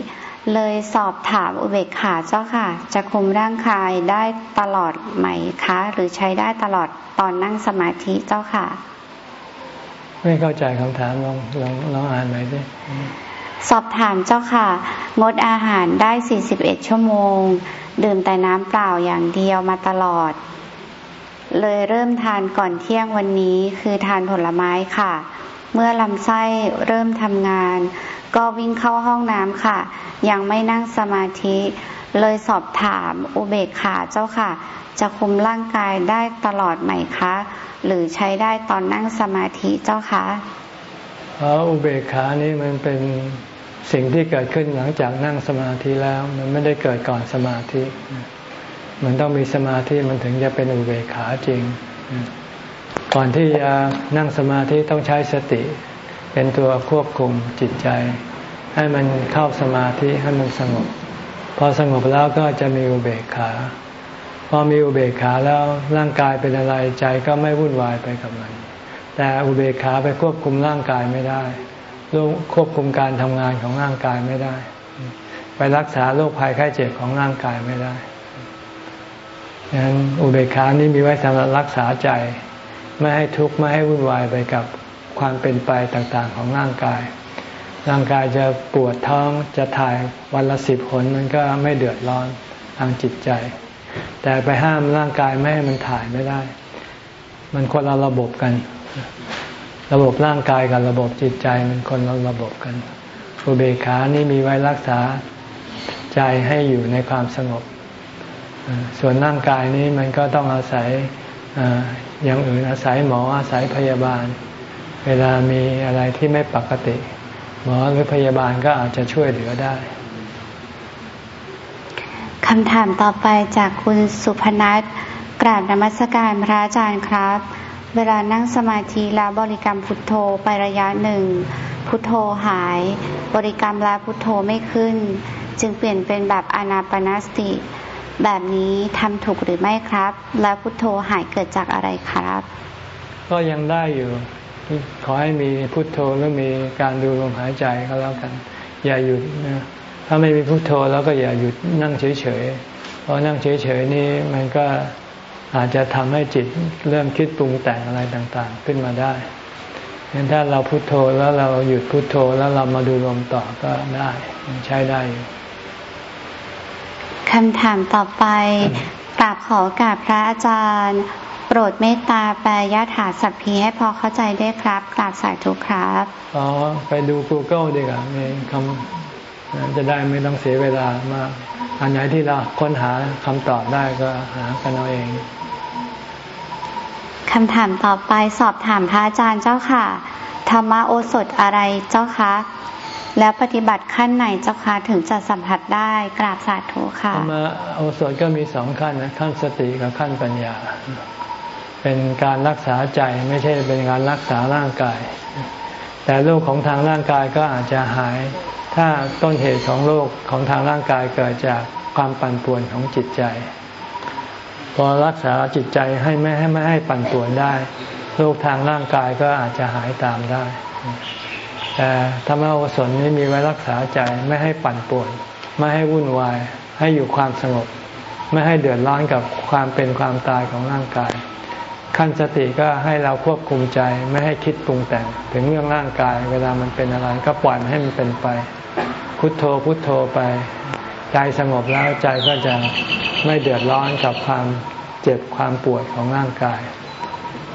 Speaker 2: เลยสอบถามอุเบกขาเจ้าค่ะ จะคุมร่างกายได้ตลอดไหมคะ หรือใช้ได้ตลอดตอนนั่งสมาธิเจ้าค่ะ
Speaker 1: ไม่เข้าใจคำถามลองลองลองอ่านใหม่ดิ
Speaker 2: สอบถามเจ้าค่ะ งดอาหารได้ 41 ชั่วโมง ดื่มแต่น้ำเปล่าอย่างเดียวมาตลอด เลยเริ่มทานก่อนเที่ยงวันนี้คือทานผลไม้ค่ะ เมื่อลำไส้เริ่มทำงาน ก็วิ่งเข้าห้องน้ำค่ะ ยังไม่นั่งสมาธิ เลยสอบถามอุเบกขาเจ้าค่ะ จะคุมร่างกายได้ตลอดไหมคะ หรือใช้ได้ตอนนั่งสมาธิเจ้าคะ
Speaker 1: เพราะอุเบกขานี้มันเป็นสิ่งที่เกิดขึ้นหลังจากนั่งสมาธิแล้ว มันไม่ได้เกิดก่อนสมาธิ มันต้องมีสมาธิมันถึงจะเป็นอุเบกขาจริง ก่อนที่จะนั่งสมาธิต้องใช้สติ เป็นตัวควบคุมจิตใจ ให้มันเข้าสมาธิให้มันสงบ พอสงบแล้วก็จะมีอุเบกขา พอมีอุเบกขาแล้วร่างกายเป็นอะไรใจก็ไม่วุ่นวายไปกับมัน แต่อุเบกขาไปควบคุมร่างกายไม่ได้ควบคุมการทำงานของร่างกายไม่ได้ ไปรักษาโรคภัยไข้เจ็บของร่างกายไม่ได้ดังนั้นอุเบกขานี้มีไว้สำหรับรักษาใจ ไม่ให้ทุกข์ไม่ให้วุ่นวายไปกับ ความเป็นไปต่างๆของร่างกาย ร่างกายจะปวดท้องจะถ่ายวันละสิบหนมันก็ไม่เดือดร้อนทางจิตใจ แต่ไปห้ามร่างกายไม่ให้มันถ่ายไม่ได้ มันคนละระบบกัน ระบบร่างกายกับระบบจิตใจมันคนละระบบกันอุเบกขานี่มีไว้รักษาใจให้อยู่ในความสงบ ส่วนร่างกายนี้มันก็ต้องอาศัยอย่างอื่นอาศัยหมออาศัยพยาบาล เวลามีอะไรที่ไม่ปกติ หมอหรือพยาบาลก็อาจจะช่วยเหลือได้
Speaker 2: คำถามต่อไปจากคุณสุพนัทกราบนมัสการพระอาจารย์ครับ เวลานั่งสมาธิแล้วบริกรรมพุทโธไประยะหนึ่ง พุทโธหาย บริกรรมแล้วพุทโธไม่ขึ้น จึงเปลี่ยนเป็นแบบอนาปนาสติ แบบนี้ทำถูกหรือไม่ครับ แล้วพุทโธหายเกิดจากอะไรครับ
Speaker 1: ก็ยังได้อยู่ ขอให้มีพุทโธแล้วมีการดูลมหายใจก็แล้วกัน อย่าหยุดนะถ้าไม่มีพุทโธแล้วก็อย่าหยุดนั่งเฉยๆเพราะนั่งเฉยๆนี่มันก็อาจจะทำให้จิตเริ่มคิดปรุงแต่งอะไรต่างๆ ขึ้นมาได้เห็นถ้าเราพุโทโธแล้วเราหยุดพุดโทโธแล้วเรามาดูลมต่อก็ได้ใช้ได้
Speaker 2: คำถามต่อไปกราบขอกราบพระอาจารย์ ปรดเมตตาแปลยะถาสัพพีให้พอเข้าใจได้ครับกราบสายทุกครับ
Speaker 1: อ๋อไปดู Google ดีกว่ามีคำจะได้ไม่ต้องเสียเวลามากอันไหนที่เราค้นหาคำตอบได้ก็หากันเอาเอง
Speaker 2: คำถามต่อไปสอบถามพระอาจารย์เจ้าค่ะ ธรรมโอสถอะไรเจ้าคะแล้วปฏิบัติขั้นไหนเจ้าคะถึงจะสัมผัสได้กราบสาธุค่ะ
Speaker 1: ธรรมโอสถก็มีสองขั้นนะขั้นสติกับขั้นปัญญา เป็นการรักษาใจไม่ใช่เป็นการรักษาร่างกาย แต่โรคของทางร่างกายก็อาจจะหาย ถ้าต้นเหตุของโรคของทางร่างกายเกิดจากความปั่นป่วนของจิตใจ พอรักษาจิตใจให้ไม่ให้ไม่ให้ปั่นป่วนได้โรคทางร่างกายก็อาจจะหายตามได้ แต่ธรรมโอสถนี้มีไว้รักษาใจไม่ให้ปั่นป่วน ไม่ให้วุ่นวาย ให้อยู่ความสงบ ไม่ให้เดือดร้อนกับความเป็นความตายของร่างกาย ขั้นสติก็ให้เราควบคุมใจไม่ให้คิดปรุงแต่ง ถึงเรื่องร่างกาย เวลามันเป็นอะไรก็ปล่อยให้มันเป็นไป พุทโธพุทโธไป ใจสงบแล้วใจก็จะไม่เดือดร้อนกับความเจ็บความปวดของร่างกาย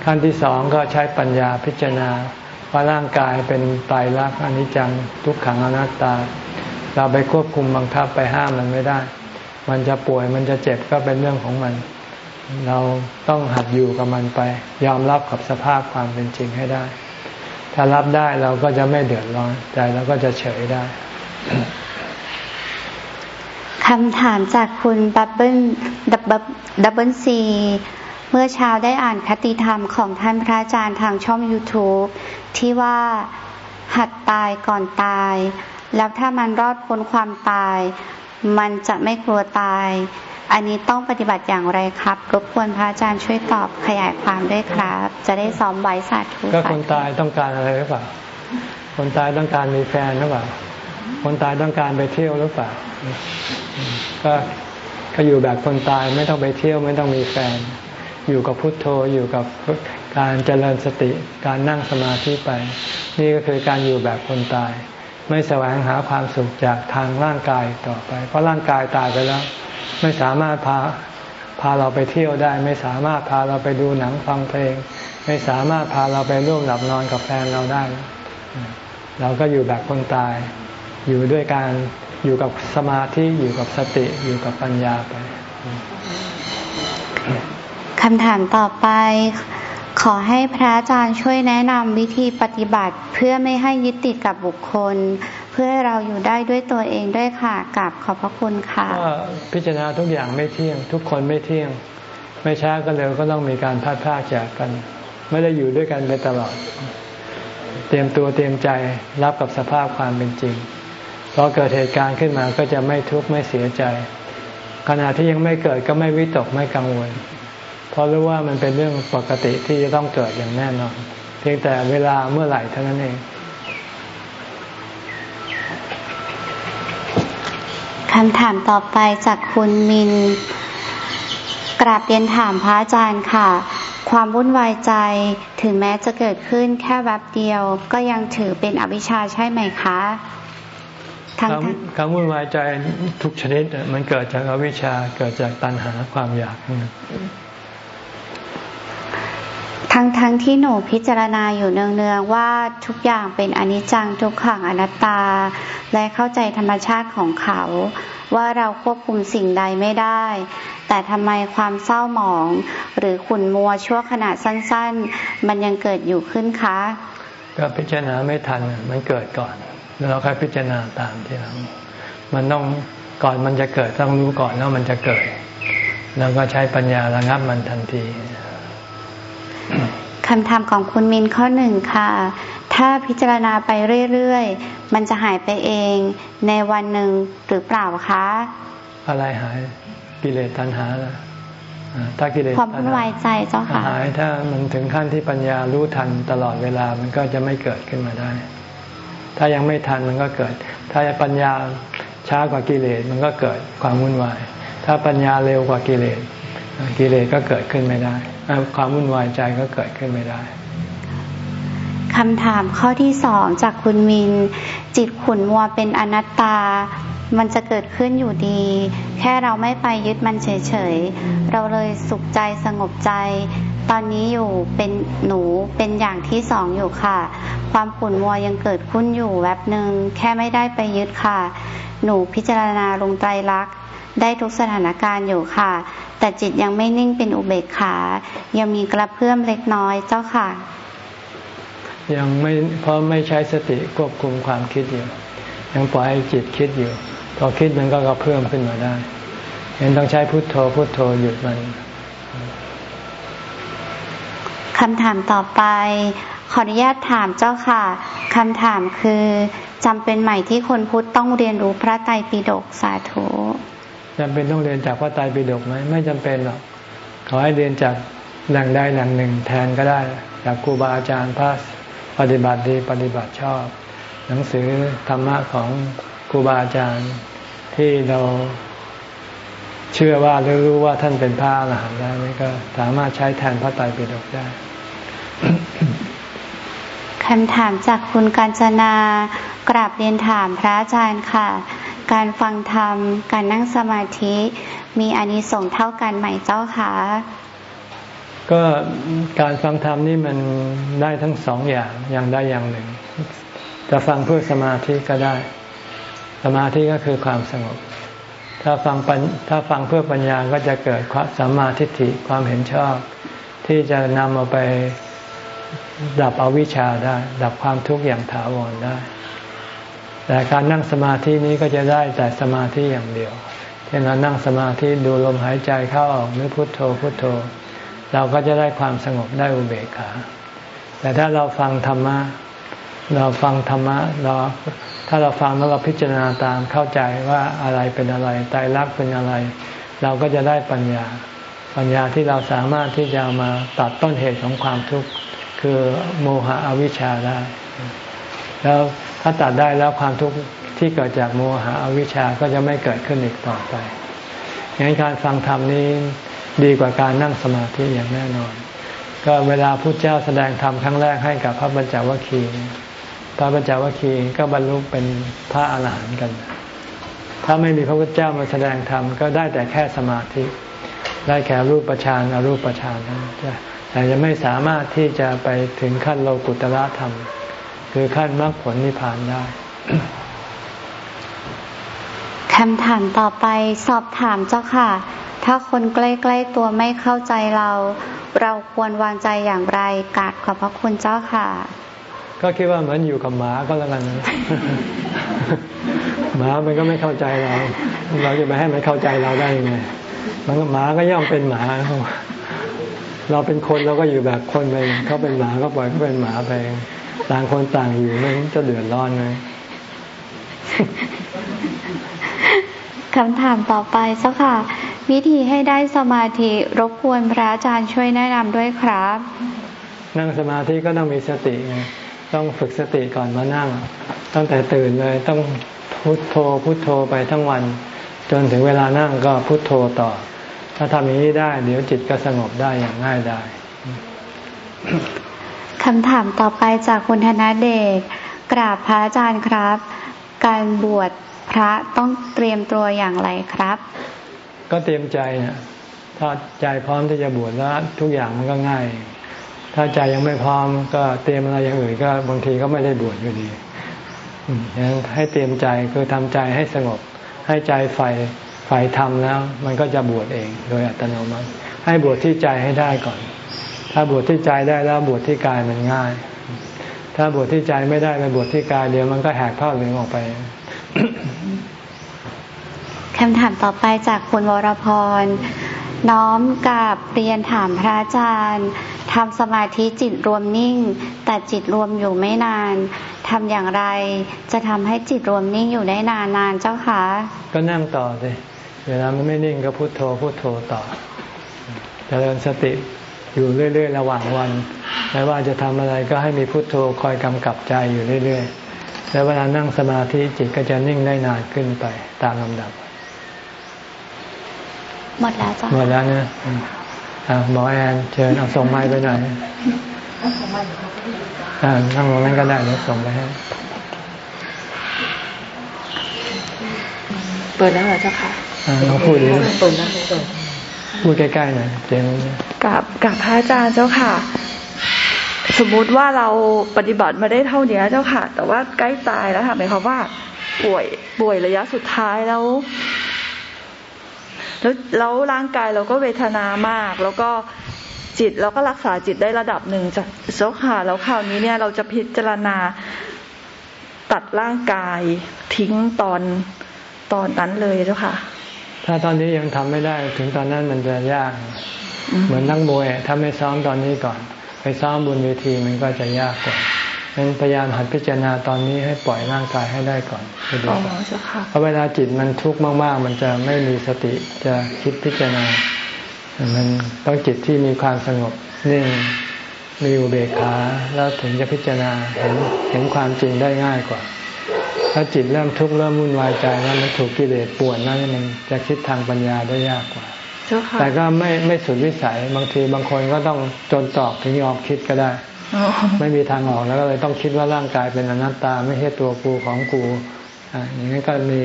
Speaker 1: ขั้นที่สองก็ใช้ปัญญาพิจารณาว่าร่างกายเป็นตายรักอนิจจังทุกขังอนัตตา เราไปควบคุมบังคับไปห้ามมันไม่ได้ มันจะป่วยมันจะเจ็บก็เป็นเรื่องของมัน เราต้องหัดอยู่กับมันไป ยอมรับกับสภาพความเป็นจริงให้ได้ ถ้ารับได้เราก็จะไม่เดือดร้อนใจเราก็จะเฉยได้
Speaker 2: คำถามจากคุณบับเบิลดับดับเบิลซีเมื่อเช้าได้อ่านคติธรรมของท่านพระอาจารย์ทางช่อง YouTube ที่ว่าหัดตายก่อนตาย แล้วถ้ามันรอดพ้นความตาย มันจะไม่กลัวตาย อันนี้ต้องปฏิบัติอย่างไรครับ รบกวนพระอาจารย์ช่วยตอบขยายความด้วยครับ จะได้ซ้อมไว้สาธุ
Speaker 1: ก็คนตายต้องการอะไรหรือเปล่า คนตายต้องการมีแฟนหรือเปล่า คนตายต้องการไปเที่ยวหรือเปล่า ก็ก็อยู่แบบคนตายไม่ต้องไปเที่ยวไม่ต้องมีแฟน อยู่กับพุทโธอยู่กับการเจริญสติการนั่งสมาธิไป นี่ก็คือการอยู่แบบคนตาย ไม่แสวงหาความสุขจากทางร่างกายต่อไป เพราะร่างกายตายไปแล้ว ไม่สามารถพาพาเราไปเที่ยวได้ ไม่สามารถพาเราไปดูหนังฟังเพลง ไม่สามารถพาเราไปร่วมหลับนอนกับแฟนเราได้ เราก็อยู่แบบคนตาย อยู่ด้วยการอยู่กับสมาธิอยู่กับสติอยู่กับปัญญาไป
Speaker 2: คำถามต่อไปขอให้พระอาจารย์ช่วยแนะนำวิธีปฏิบัติเพื่อไม่ให้ยึดติดกับบุคคล พื่อเราอยู่ได้ด้วยตัวเองด้วยค่ะกับขอบพระคุณค่ะ
Speaker 1: พิจารณาทุกอย่างไม่เที่ยง ทุกคนไม่เที่ยง ไม่ช้าก็เร็วก็ต้องมีการพัดพาจากกัน ไม่ได้อยู่ด้วยกันไปตลอด เตรียมตัวเตรียมใจรับกับสภาพความเป็นจริงพอเกิดเหตุการณ์ขึ้นมาก็จะไม่ทุกข์ไม่เสียใจ ขณะที่ยังไม่เกิดก็ไม่วิตกไม่กังวล เพราะรู้ว่ามันเป็นเรื่องปกติที่จะต้องเกิดอย่างแน่นอน เพียงแต่เวลาเมื่อไหร่เท่านั้นเอง
Speaker 2: คำถามต่อไปจากคุณมิน กราบเรียนถามพระอาจารย์ค่ะ ความวุ่นวายใจถึงแม้จะเกิดขึ้นแค่แวบเดียว ก็ยังถือเป็นอวิชชาใช่ไหมคะ
Speaker 1: ความวุ่นวายใจทุกชนิดมันเกิดจากอวิชชาเกิดจากตัณหาความอยาก
Speaker 2: ทั้งทั้งที่หนูพิจารณาอยู่เนืองๆว่าทุกอย่างเป็นอนิจจังทุกขังอนัตตา และเข้าใจธรรมชาติของเขา ว่าเราควบคุมสิ่งใดไม่ได้ แต่ทำไมความเศร้าหมอง หรือขุ่นมัวชั่วขณะสั้นๆ มันยังเกิดอยู่ขึ้นคะ
Speaker 1: ก็พิจารณาไม่ทันมันเกิดก่อน แล้วเราค่อยพิจารณาตามที่เรามันต้องก่อนมันจะเกิดต้องรู้ก่อนแล้วมันจะเกิด แล้วก็ใช้ปัญญาระงับมันทันที
Speaker 2: คำถามของคุณมินข้อหนึ่งค่ะ ถ้าพิจารณาไปเรื่อยๆ มันจะหายไปเองในวันหนึ่งหรือเปล่าคะ
Speaker 1: อะไรหายกิเลสตัณหาล่ะถ้ากิเลส
Speaker 2: ความวุ่นวายใจเจ้าค่ะ
Speaker 1: หายถ้ามันถึงขั้นที่ปัญญารู้ทันตลอดเวลามันก็จะไม่เกิดขึ้นมาได้ ถ้ายังไม่ทันมันก็เกิด ถ้าปัญญาช้ากว่ากิเลสมันก็เกิดความวุ่นวาย ถ้าปัญญาเร็วกว่ากิเลส กิเลสก็เกิดขึ้นไม่ได้ ความวุ่นวายใจก็เกิดขึ้นไม่ได้
Speaker 2: คำถามข้อที่สองจากคุณมิน จิตขุนมัวเป็นอนัตตา มันจะเกิดขึ้นอยู่ดี แค่เราไม่ไปยึดมันเฉยๆ เราเลยสุขใจสงบใจ ตอนนี้อยู่เป็นหนูเป็นอย่างที่สองอยู่ค่ะ ความขุนมัวยังเกิดขึ้นอยู่แวบหนึ่งแค่ไม่ได้ไปยึดค่ะ หนูพิจารณาลงใจรักได้ทุกสถานการณ์อยู่ค่ะ แต่จิตยังไม่นิ่งเป็นอุเบกขา ยังมีกระเพื่อมเล็กน้อยเจ้าค่ะ
Speaker 1: ยังไม่เพราะไม่ใช้สติควบคุมความคิดอยู่ ยังปล่อยให้จิตคิดอยู่ พอคิดมันก็กระเพื่อมขึ้นมาได้ยังต้องใช้พุทโธพุทโธหยุดมัน
Speaker 2: คำถามต่อไป ขออนุญาตถามเจ้าค่ะคำถามคือจำเป็นใหม่ที่คนพุทธต้องเรียนรู้พระไตรปิฎกสาธุ
Speaker 1: จำเป็นต้องเรียนจากพระไตรปิฎกไหมไม่จำเป็นหรอกขอให้เรียนจากแหล่งใดแหล่งหนึ่งแทนก็ได้จากครูบาอาจารย์พระปฏิบัติดีปฏิบัติชอบ หนังสือธรรมะของครูบาอาจารย์ที่เราเชื่อว่าหรือรู้ว่าท่านเป็นพระอรหันต์แล้วนี่ก็สามารถใช้แทนพระไตรปิฎกได้
Speaker 2: คำถามจากคุณกาญจนากราบเรียนถามพระอาจารย์ค่ะ การฟังธรรม การนั่งสมาธิ มีอานิสงส์เท่ากันไหมเจ้าคะ
Speaker 1: ก็การฟังธรรมนี่มันได้ทั้งสองอย่างอย่างใดอย่างหนึ่ง จะฟังเพื่อสมาธิก็ได้ สมาธิก็คือความสงบ ถ้าฟังถ้าฟังเพื่อปัญญาก็จะเกิดความสัมมาทิฏฐิความเห็นชอบ ที่จะนำเอาไปดับอวิชชาได้ ดับความทุกข์อย่างถาวรได้ แต่การนั่งสมาธินี้ก็จะได้แต่สมาธิอย่างเดียวเช่นเรานั่งสมาธิดูลมหายใจเข้าออกนึกพุทโธพุทโธ เราก็จะได้ความสงบได้อุเบกขา แต่ถ้าเราฟังธรรมะเราฟังธรรมะเราถ้าเราฟังแล้วเราพิจารณาตามเข้าใจว่าอะไรเป็นอะไรตายรักเป็นอะไร เราก็จะได้ปัญญา ปัญญาที่เราสามารถที่จะมาตัดต้นเหตุของความทุกข์คือโมหะอวิชชาได้ แล้ว ถ้าตัดได้แล้วความทุกข์ที่เกิดจากโมหะอวิชชาก็จะไม่เกิดขึ้นอีกต่อไปงั้นการฟังธรรมนี้ดีกว่าการนั่งสมาธิอย่างแน่นอน ก็เวลาพุทธเจ้าแสดงธรรมครั้งแรกให้กับพระบัญจวัคคีย์พระบัญจวัคคีย์ก็บรรลุเป็นพระอาหารหันต์กัน ถ้าไม่มีพระพุทธเจ้ามาแสดงธรรมก็ได้แต่แค่สมาธิ ได้แค่รูปปานอรูปปานะแต่ยังไม่สามารถที่จะไปถึงขั้นโลกุตละธรรม คือขั้นมรรคผลนิพพานได้
Speaker 2: คำถามต่อไปสอบถามเจ้าค่ะ ถ้าคนใกล้ๆตัวไม่เข้าใจเรา เราควรวางใจอย่างไรกาดขอบพระคุณเจ้าค่ะ
Speaker 1: ก็คิดว่าเหมือนอยู่กับหมาก็แล้วกันหมามันก็ไม่เข้าใจเรา เราจะไปให้มันเข้าใจเราได้ยังไงมันหมาก็ย่อมเป็นหมาเราเป็นคนเราก็อยู่แบบคนไปเขาเป็นหมาก็ปล่อยเขาเป็นหมาไป ต่างคนต่างอยู่ไม่จะเดือดร้อนไหม
Speaker 2: คำถามต่อไปเจ้าค่ะ วิธีให้ได้สมาธิรบกวนพระอาจารย์ช่วยแนะนำด้วยครับ
Speaker 1: นั่งสมาธิก็ต้องมีสติไงต้องฝึกสติก่อนมานั่ง ตั้งแต่ตื่นเลยต้องพุโทโธพุโทโธไปทั้งวัน จนถึงเวลานั่งก็พุโทโธต่อ ถ้าทำอย่างนี้ได้ เดี๋ยวจิตก็สงบได้อย่างง่ายได้
Speaker 2: คำถามต่อไปจากคุณธนเดชกราบพระอาจารย์ครับ การบวชพระต้องเตรียมตัวอย่างไรครับ
Speaker 1: ก็เตรียมใจนะถ้าใจพร้อมที่จะบวชแล้วทุกอย่างมันก็ง่าย ถ้าใจยังไม่พร้อมก็เตรียมอะไรอย่างอื่นก็บางทีก็ไม่ได้บวชอยู่ดียังให้เตรียมใจคือทำใจให้สงบ ให้ใจใฝ่ฝ่ายทำแล้ว มันก็จะบวชเองโดยอัตโนมัติ ให้บวชที่ใจให้ได้ก่อน ถ้าบวชที่ใจได้แล้วบวชที่กายมันง่าย ถ้าบวชที่ใจไม่ได้ไปบวชที่กายเดียวมันก็แหกผ้าเหลืองออกไป
Speaker 2: คำถามต่อไปจากคุณวรพร น้อมกับเรียนถามพระอาจารย์ทำสมาธิจิตรวมนิ่ง แต่จิตรวมอยู่ไม่นานทำอย่างไร จะทำให้จิตรวมนิ่งอยู่ได้นานนานเจ้าคะ
Speaker 1: ก็นั่งต่อเลยเวลามันไม่นิ่งก็พุโทโธพุโทโธต่อจเจริญสติ อยู่เรื่อย ๆ ระหว่างวันไม่ว่าจะทำอะไรก็ให้มีพุโทโธคอยกำกับใจอยู่เรื่อย ๆ แล้วเวลานั่งสมาธิจิตก็จะนิ่งได้นานขึ้นไปตามลำดับ
Speaker 2: หมดแล้วจ้ะ
Speaker 1: หมดแล้วนะหมอแอนเชิญเอาส่งไม้ไปหน่อยนั่งตรงนั้นก็ได้เดี๋ยวส่งไปให้
Speaker 3: เปิดแล้วเหรอเจ้าค่ะ
Speaker 1: เขาพูดดี
Speaker 3: เปิดแล้วเปิด
Speaker 1: พูดใกล้ๆหน่อยเจ๋ง
Speaker 3: กับกับพระอาจารย์เจ้าค่ะ สมมุติว่าเราปฏิบัติมาได้เท่านี้เจ้าค่ะ แต่ว่าใกล้ตายแล้วค่ะหมายความว่า ป่วยป่วยระยะสุดท้ายแล้ว แล้วแล้วร่างกายเราก็เวทนามาก แล้วก็จิตเราก็รักษาจิตได้ระดับหนึ่งจากเจ้าค่ะแล้วคราวนี้เนี่ยเราจะพิจารณาตัดร่างกายทิ้งตอนตอนนั้นเลยเจ้าค่ะ
Speaker 1: ถ้าตอนนี้ยังทำไม่ได้ ถึงตอนนั้นมันจะยาก เหมือนนักมวยถ้าไม่ซ้อมตอนนี้ก่อน ไปซ้อมบนเวทีมันก็จะยากกว่าเป็นพยายามหัดพิจารณาตอนนี้ให้ปล่อยร่างกายให้ได้ก่อน
Speaker 3: อ๋อ
Speaker 1: เพราะเวลาจิตมันทุกข์มาก ๆ มันจะไม่มีสติจะคิดพิจารณา มันต้องจิตที่มีความสงบนิ่งมีอุเบกขาแล้วถึงจะพิจารณาเห็นเห็นความจริงได้ง่ายกว่า ถ้าจิตเริ่มทุกข์เริ่มวุ่นวายใจแล้วมันถูกกิเลสปวดนั่นมันจะคิดทางปัญญาได้ยากกว่า แต่ก็ไม่ไม่สุดวิสัยบางทีบางคนก็ต้องจนตอกถึงยอมคิดก็ได้ ไม่มีทางออกแล้วก็เลยต้องคิดว่าร่างกายเป็นอนัตตา ไม่ใช่ตัวกูของกูอ่าอย่างนี้ก็มี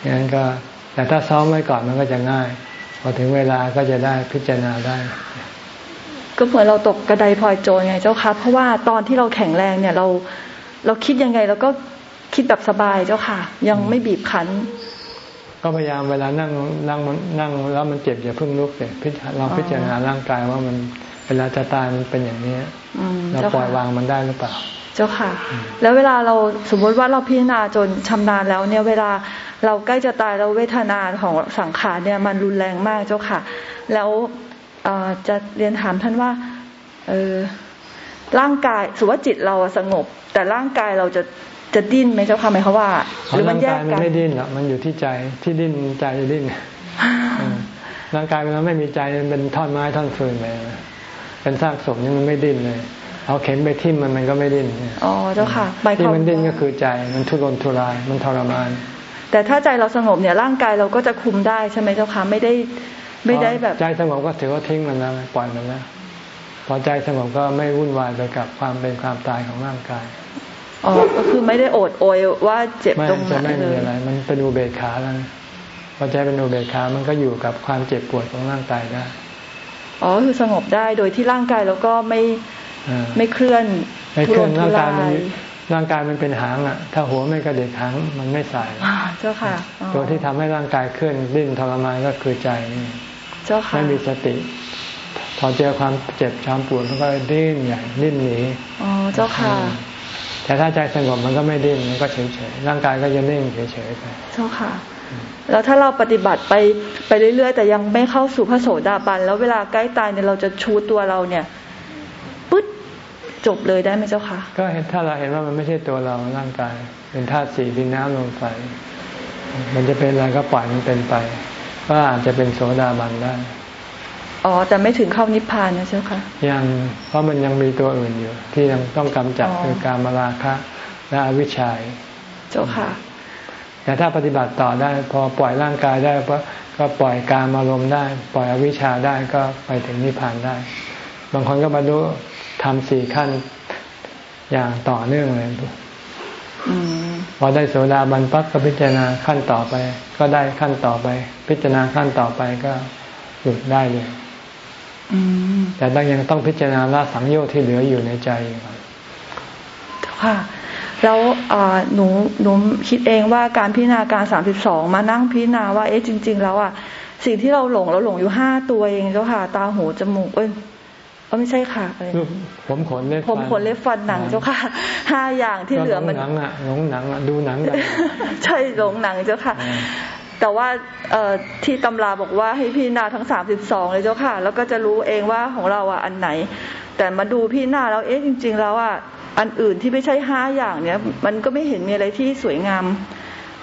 Speaker 1: อย่างนั้นก็แต่ถ้าซ้อมไว้ก่อนมันก็จะง่าย พอถึงเวลาก็จะได้พิจารณาได้
Speaker 3: ก็เหมือนเราตกกระไดพลอยโจรไงเจ้าค่ะเพราะว่าตอนที่เราแข็งแรงเนี่ยเราเราคิดยังไงเราก็ คิดแบบสบายเจ้าค่ะ ยังไม่บีบคั้น
Speaker 1: ก็พยายามเวลานั่งนั่งนั่งแล้วมันเจ็บอย่าเพิ่งลุกเลยพิจารณาพิจารณาร่างกายว่ามันเวลาจะตายมันเป็นอย่างนี้เราปล่อยวางมันได้หรือเปล่า
Speaker 3: เจ้าค่ะ แล้วเวลาเราสมมติว่าเราพิจารณาจนชำนาญแล้วเนี่ยเวลาเราใกล้จะตายเราเวทนาของสังขารเนี่ยมันรุนแรงมากเจ้าค่ะ แล้วจะเรียนถามท่านว่าเออร่างกายสุว่าจิตเราสงบ แต่ร่างกายเราจะ จะดิ้นไหมเจ้าค่ะหมายความว่า
Speaker 1: หรือมันแยกกันมันไม่ดิ้นหรอกมันอยู่ที่ใจที่ดิ้นใจจะดิ้นร่างกายมันไม่มีใจมันเป็นท่อนไม้ท่อนฟืนไปเป็นซากศพนี่มันไม่ดิ้นเลยเอาเข็นไปทิ่มมันมันก็ไม่ดิ้น
Speaker 3: อ๋อเจ้าค่ะ
Speaker 1: ที่มันดิ้นก็คือใจมันทุรนทุรายมันทรมาน
Speaker 3: แต่ถ้าใจเราสงบเนี่ยร่างกายเราก็จะคุมได้ใช่ไหมเจ้าค่ะไม่ได้ไม่ได้แบบ
Speaker 1: ใจสงบก็ถือว่าทิ้งมันแล้วปล่อยมันแล้วพอใจสงบก็ไม่วุ่นวายไปกับความเป็นความตายของร่างกาย
Speaker 3: อ๋อก็คือไม่ได้โอดโอยว่าเจ็บตรงไหน
Speaker 1: เลยไม่มีอะไร มันเป็นอุเบกขาแล้วพอใจเป็นอุเบกขา มันก็อยู่กับความเจ็บปวดของร่างกายได้
Speaker 3: อ๋อคือสงบได้โดยที่ร่างกายเราก็ไม่ไม่เคลื่อน
Speaker 1: ไม่เคลื่อนร่างกายมันร่างกายมันเป็นหางอะ ถ้าหัวไม่กระเด็กหางมันไม่ใส่
Speaker 3: เจ้าค่ะ
Speaker 1: ตัวที่ทำให้ร่างกายเคลื่อนดิ้นทรมานก็คือใจ
Speaker 3: เจ้าค่ะไม่
Speaker 1: มีสติ พอเจอความเจ็บช้ำปวดมันก็ดิ้นใหญ่ดิ้นหนี
Speaker 3: อ๋อเจ้าค่ะ
Speaker 1: แต่ถ้าใจสงบมันก็ไม่ดิ้นมันก็เฉยเฉยร่างกายก็จะนิ่งเฉยเฉยไป
Speaker 3: เจ้าค่ะ แล้วถ้าเราปฏิบัติไปไปเรื่อยๆ แต่ยังไม่เข้าสู่พระโสดาบัน แล้วเวลาใกล้ตายเนี่ยเราจะชูตัวเราเนี่ยปึ๊ดจบเลยได้ไหมเจ้าค่ะ
Speaker 1: ก็เห็นถ้าเราเห็นว่ามันไม่ใช่ตัวเราร่างกาย เป็นธาตุสี่ดินน้ำลมไฟมันจะเป็นอะไรก็ปล่อยมันเป็นไป ก็อาจจะเป็นโสดาบันได้
Speaker 3: อ๋อ แต่ไม่ถึงเข้านิพพานนะเจ้าค่ะ
Speaker 1: ยังเพราะมันยังมีตัวอื่นอยู่ ที่ยังต้องกำจัดคือการมาราคะและอวิชัย
Speaker 3: เจ้าค่ะ
Speaker 1: แต่ถ้าปฏิบัติต่อได้ พอปล่อยร่างกายได้ก็ปล่อยการมารมได้ ปล่อยอวิชชาได้ก็ไปถึงนิพพานได้ บางคนก็บรรลุทำสี่ขั้นอย่างต่อเนื่องเลยพอได้โสดาบันปั๊บก็พิจารณาขั้นต่อไป ก็ได้ขั้นต่อไป พิจารณาขั้นต่อไปก็หลุดได้เลย แต่ต้องยังต้องพิจารณาละสังโยชน์ที่เหลืออยู่ในใจก่อน
Speaker 3: ค่ะแล้วหนูหนูคิดเองว่าการพิจารณาการสามสิบสองมานั่งพิจารณาว่าเอ๊ะจริง ๆ แล้วอะสิ่งที่เราหลงเราหลงอยู่ห้าตัวเองเจ้าค่ะ ตาหูจมูกเอ้ยก็ไม่ใช่ค่ะ
Speaker 1: ผมขนเล็บ
Speaker 3: ผมขนเล็บฟันหนังเจ้าค่ะห้าอย่างที่เหลือมัน
Speaker 1: หนังอะหลงหนังอะดูหนัง
Speaker 3: ใช่หลงหนังเจ้าค่ะ แต่ว่าเออที่ตำราบอกว่าให้พี่นาทั้งสามสิบสองเลยเจ้าค่ะ แล้วก็จะรู้เองว่าของเราอะอันไหน แต่มาดูพี่นาแล้วเอ๊ะจริง ๆ แล้วอะอันอื่นที่ไม่ใช่ห้าอย่างเนี้ยมันก็ไม่เห็นมีอะไรที่สวยงาม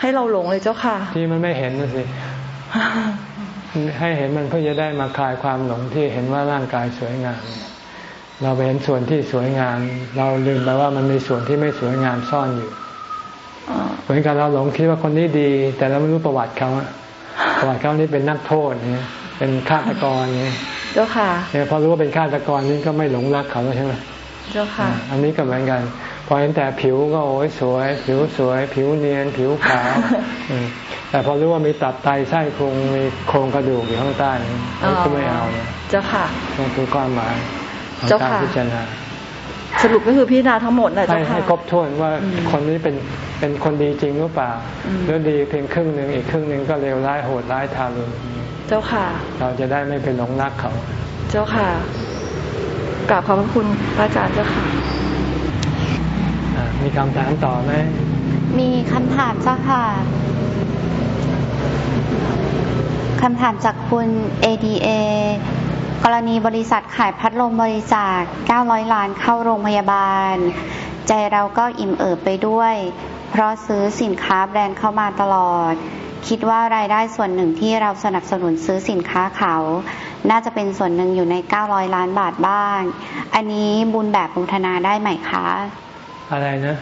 Speaker 3: ให้เราหลงเลยเจ้าค่ะ
Speaker 1: ที่มันไม่เห็นนะสิให้เห็นมันเพื่อจะได้มาคลายความหลงที่เห็นว่าร่างกายสวยงาม เราไปเห็นส่วนที่สวยงาม เราลืมไปว่ามันมีส่วนที่ไม่สวยงามซ่อนอยู่ เหมือนกันเราหลงคิดว่าคนนี้ดี แต่เราไม่รู้ประวัติเขาประวัติเขานี่เป็นนักโทษเนี่ยเป็นฆาตกรเนี่ย
Speaker 3: เจ้าค่ะ
Speaker 1: เนี่ยพอรู้ว่าเป็นฆาตกรนี่ก็ไม่หลงรักเขาแล้วใช่ไหม
Speaker 3: เจ้าค่ะ
Speaker 1: อันนี้ก็เหมือนกันพอเห็นแต่ผิวก็โอ้ยสวย ผิวสวย ผิวเนียน ผิวขาวแต่พอรู้ว่ามีตับไตไส้โครงมีโครงกระดูกอยู่ข้างใต้ก็ไม่เอา
Speaker 3: เจ้าค่ะ
Speaker 1: นั่นคือความหมายของการพิจารณา
Speaker 3: สรุปก็คือพิจารณาทั้งหมดเลยเจ้าค่ะ
Speaker 1: ให้ครบถ้วนว่าคนนี้เป็นเป็นคนดีจริงหรือเปล่าหรือดีเพียงครึ่งหนึ่งอีกครึ่งหนึ่งก็เลวร้ายโหดร้ายทารุณ
Speaker 3: เจ้าค่ะ
Speaker 1: เราจะได้ไม่เป็นหลงรักเขา
Speaker 3: เจ้าค่ะกราบขอบพระคุณพระอาจารย์เจ้าค่ะ
Speaker 1: มีคำถามต่อไหม
Speaker 2: มีคำถามเจ้าค่ะคำถามจากคุณ ADA กรณีบริษัทขายพัดลมบริจาค 900 ล้านเข้าโรงพยาบาล ใจเราก็อิ่มเอิบไปด้วย เพราะซื้อสินค้าแบรนด์เข้ามาตลอด คิดว่ารายได้ส่วนหนึ่งที่เราสนับสนุนซื้อสินค้าเขา น่าจะเป็นส่วนหนึ่งอยู่ใน 900 ล้านบาทบ้าง อันนี้บุญแบบบุธนาได้ไหมคะ
Speaker 1: อะไรนะ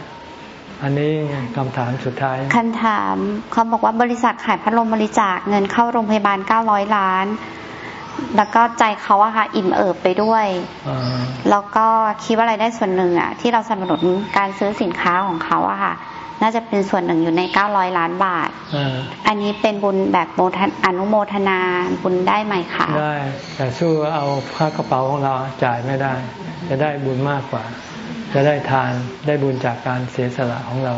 Speaker 1: อันนี้คำถามสุดท้าย
Speaker 2: คำถามเขาบอกว่าบริษัทขายพัดลมบริจาคเงินเข้าโรงพยาบาลเก้าร้อยล้าน แล้วก็ใจเขาอะค่ะอิ่มเอิบไปด้วยแล้วก็คิดว่าอะไรได้ส่วนหนึ่งอะที่เราสนับสนุนการซื้อสินค้าของเขาอะค่ะ น่าจะเป็นส่วนหนึ่งอยู่ในเก้าร้อยล้านบาทอันนี้เป็นบุญแบบโมทอนุโมทนาบุญได้ไหมคะ
Speaker 1: ได้แต่สู้เอาค่ากระเป๋าของเราจ่ายไม่ได้ จะได้บุญมากกว่า จะได้ทานได้บุญจากการเสียสละของเรา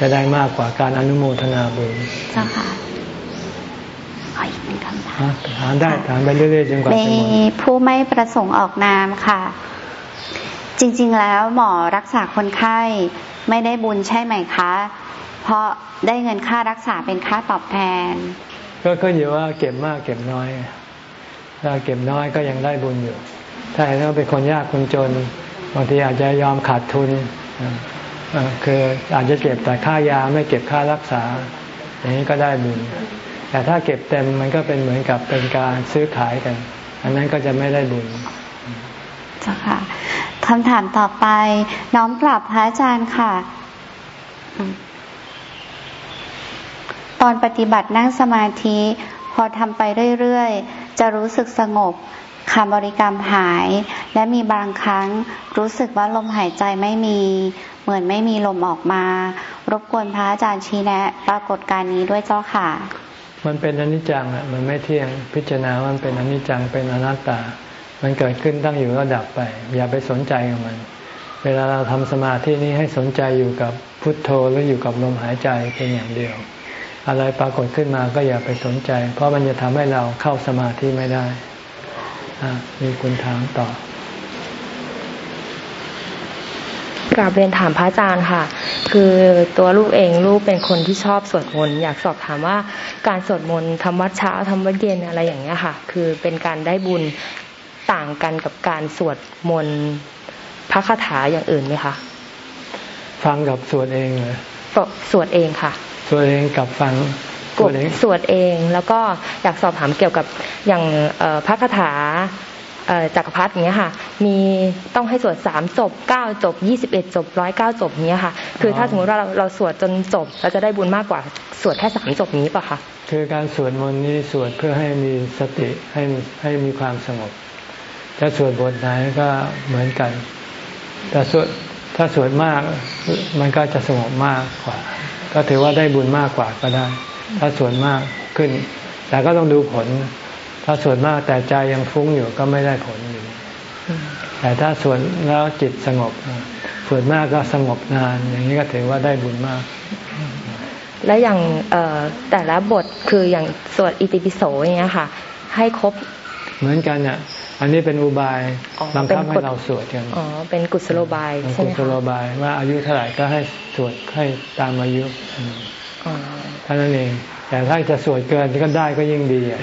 Speaker 1: จะได้มากกว่าการอนุโมทนาบุญ
Speaker 2: เจ้าค่ะ ขออีกหนึ่งคำถาม
Speaker 1: ถามได้ถามไปเรื่อยๆจนกว่าจะหม
Speaker 2: ดผู้ไม่ประสงค์ออกนามค่ะ จริง ๆ แล้วหมอรักษาคนไข้ไม่ได้บุญใช่ไหมคะ เพราะได้เงินค่ารักษาเป็นค่าตอบแทน
Speaker 1: ก็ก็อยู่ว่าเก็บมากเก็บน้อย ถ้าเก็บน้อยก็ยังได้บุญอยู่ ถ้าเห็นว่าเป็นคนยากคนจนบางทีอาจจะยอมขาดทุนคืออาจจะเก็บแต่ค่ายาไม่เก็บค่ารักษาอย่างนี้ก็ได้บุญ แต่ถ้าเก็บเต็มมันก็เป็นเหมือนกับเป็นการซื้อขายกัน อันนั้นก็จะไม่ได้บุญ
Speaker 2: จ้าค่ะคำถามต่อไป น้อมกลับพระอาจารย์ค่ะ ตอนปฏิบัตินั่งสมาธิ พอทำไปเรื่อยๆ จะรู้สึกสงบคำบริกรรมหาย และมีบางครั้งรู้สึกว่าลมหายใจไม่มี เหมือนไม่มีลมออกมา รบกวนพระอาจารย์ชี้แนะ ปรากฏการนี้ด้วยเจ้าค่ะ
Speaker 1: มันเป็นอนิจจังอะมันไม่เที่ยงพิจารณามันเป็นอนิจจังเป็นอนัตตา มันเกิดขึ้นตั้งอยู่แล้วดับไป อย่าไปสนใจกับมัน เวลาเราทำสมาธินี้ให้สนใจอยู่กับพุทโธหรืออยู่กับลมหายใจเพียงอย่างเดียว อะไรปรากฏขึ้นมาก็อย่าไปสนใจ เพราะมันจะทำให้เราเข้าสมาธิไม่ได้มีคุณถามต่อ ก
Speaker 4: ราบเรียนถามพระอาจารย์ค่ะ คือตัวลูกเองลูกเป็นคนที่ชอบสวดมนต์อยากสอบถามว่าการสวดมนต์ทำวัดเช้าทำวัดเย็นอะไรอย่างเงี้ยค่ะ คือเป็นการได้บุญต่างกันกับการสวดมนต์พระคาถาอย่างอื่นไหมคะ
Speaker 1: ฟังกับสวดเองเหรอ
Speaker 4: สวดเองค่ะ
Speaker 1: สวดเองกับฟัง
Speaker 4: กดสวดเองแล้วก็อยากสอบถามเกี่ยวกับอย่างพระคาถา จักรพรรดิอย่างเงี้ยค่ะ มีต้องให้สวดสามจบเก้าจบยี่สิบเอ็ดจบร้อยเก้าจบเนี้ยค่ะ คือถ้าสมมติว่าเราเราสวดจนจบเราจะได้บุญมากกว่าสวดแค่สามจบนี้ป่ะคะ
Speaker 1: คือการสวดมนต์นี้สวดเพื่อให้มีสติให้ให้มีความสงบจะสวดบทไหนก็เหมือนกันแต่สวดถ้าสวดมากมันก็จะสงบมากกว่า ก็ถือว่าได้บุญมากกว่าก็ได้ ถ้าส่วนมากขึ้น แต่ก็ต้องดูผล ถ้าส่วนมากแต่ใจยังฟุ้งอยู่ก็ไม่ได้ผลอยู่ แต่ถ้าส่วนแล้วจิตสงบส่วนมากก็สงบนาน อย่างนี้ก็ถือว่าได้บุญมาก
Speaker 4: และอย่างแต่ละบทคืออย่างสวดอิติปิโสอย่างเงี้ยค่ะ ให้ครบ
Speaker 1: เหมือนกันเนี่ยอันนี้เป็นอุบายบังคับให้เราสวดกัน
Speaker 4: อ๋อเป็นกุศโลบาย
Speaker 1: ใช่ไหมกุศโลบายว่าอายุเท่าไหร่ก็ให้สวดให้ตามอายุท่านั้นเอง แต่ถ้าจะสวดเกินก็ได้ก็ยิ่งดีอะ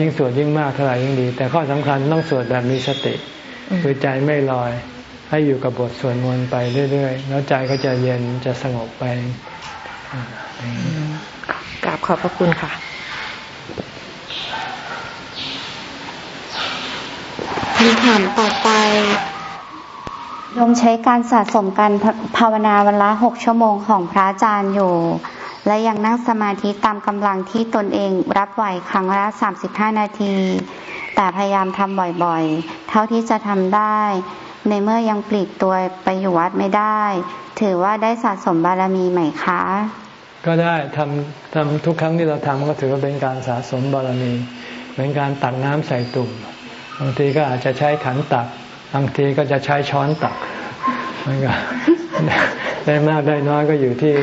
Speaker 1: ยิ่งสวดยิ่งมากเท่าไหร่ยิ่งดี แต่ข้อสำคัญต้องสวดแบบมีสติ คือใจไม่ลอย ให้อยู่กับบทสวดมนต์ไปเรื่อยๆ แล้วใจก็จะเย็นจะสงบไป
Speaker 4: กราบขอบพระคุณค่ะ
Speaker 2: คำถามต่อไป ยมใช้การสะสมการภาวนาวันละหกชั่วโมงของพระอาจารย์อยู่ และยังนั่งสมาธิตามกำลังที่ตนเองรับไหวครั้งละสามสิบห้านาที แต่พยายามทำบ่อยๆ เท่าที่จะทำได้ ในเมื่อยังปลีกตัวไปอยู่วัดไม่ได้ ถือว่าได้สะสมบารมีไหมคะ
Speaker 1: ก็ได้ทำทำทุกครั้งที่เราทำก็ถือว่าเป็นการสะสมบารมีเป็นการตักน้ำใส่ตุ่มบางทีก็อาจจะใช้ขันตัก บางทีก็จะใช้ช้อนตักมันก็ได้มากได้น้อยก็อยู่ที่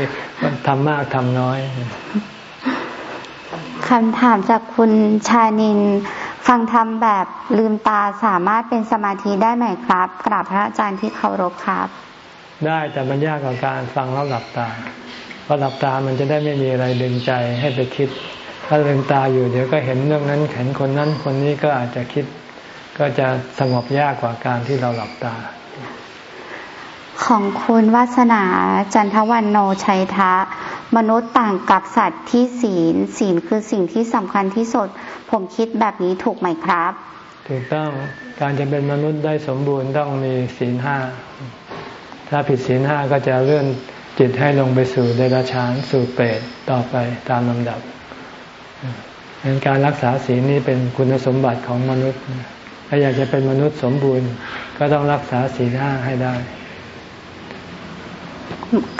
Speaker 1: ทำมากทำน้อย
Speaker 2: คำถามจากคุณชานิน ฟังธรรมแบบลืมตาสามารถเป็นสมาธิได้ไหมครับ กราบพระอาจารย์ที่เคารพครับ
Speaker 1: ได้แต่มันยากกว่าการฟังแล้วหลับตาพอหลับตามันจะได้ไม่มีอะไรดึงใจให้ไปคิด ถ้าลืมตาอยู่เดี๋ยวก็เห็นเรื่องนั้นเห็นคนนั้นคนนี้ก็อาจจะคิด ก็จะสงบยากกว่าการที่เราหลับตา
Speaker 2: ของคุณวาสนาจันทวันโนชัยทะ มนุษย์ต่างกับสัตว์ที่ศีล ศีลคือสิ่งที่สำคัญที่สุด ผมคิดแบบนี้ถูกไหมครับ
Speaker 1: ถูกต้องการจะเป็นมนุษย์ได้สมบูรณ์ต้องมีศีลห้า ถ้าผิดศีลห้าก็จะเลื่อนจิตให้ลงไปสู่เดรัจฉานสู่เปรตต่อไปตามลำดับดังการรักษาศีลนี้เป็นคุณสมบัติของมนุษย์ ถ้าอยากจะเป็นมนุษย์สมบูรณ์ ก็ต้องรักษาศีลห้าให้ได้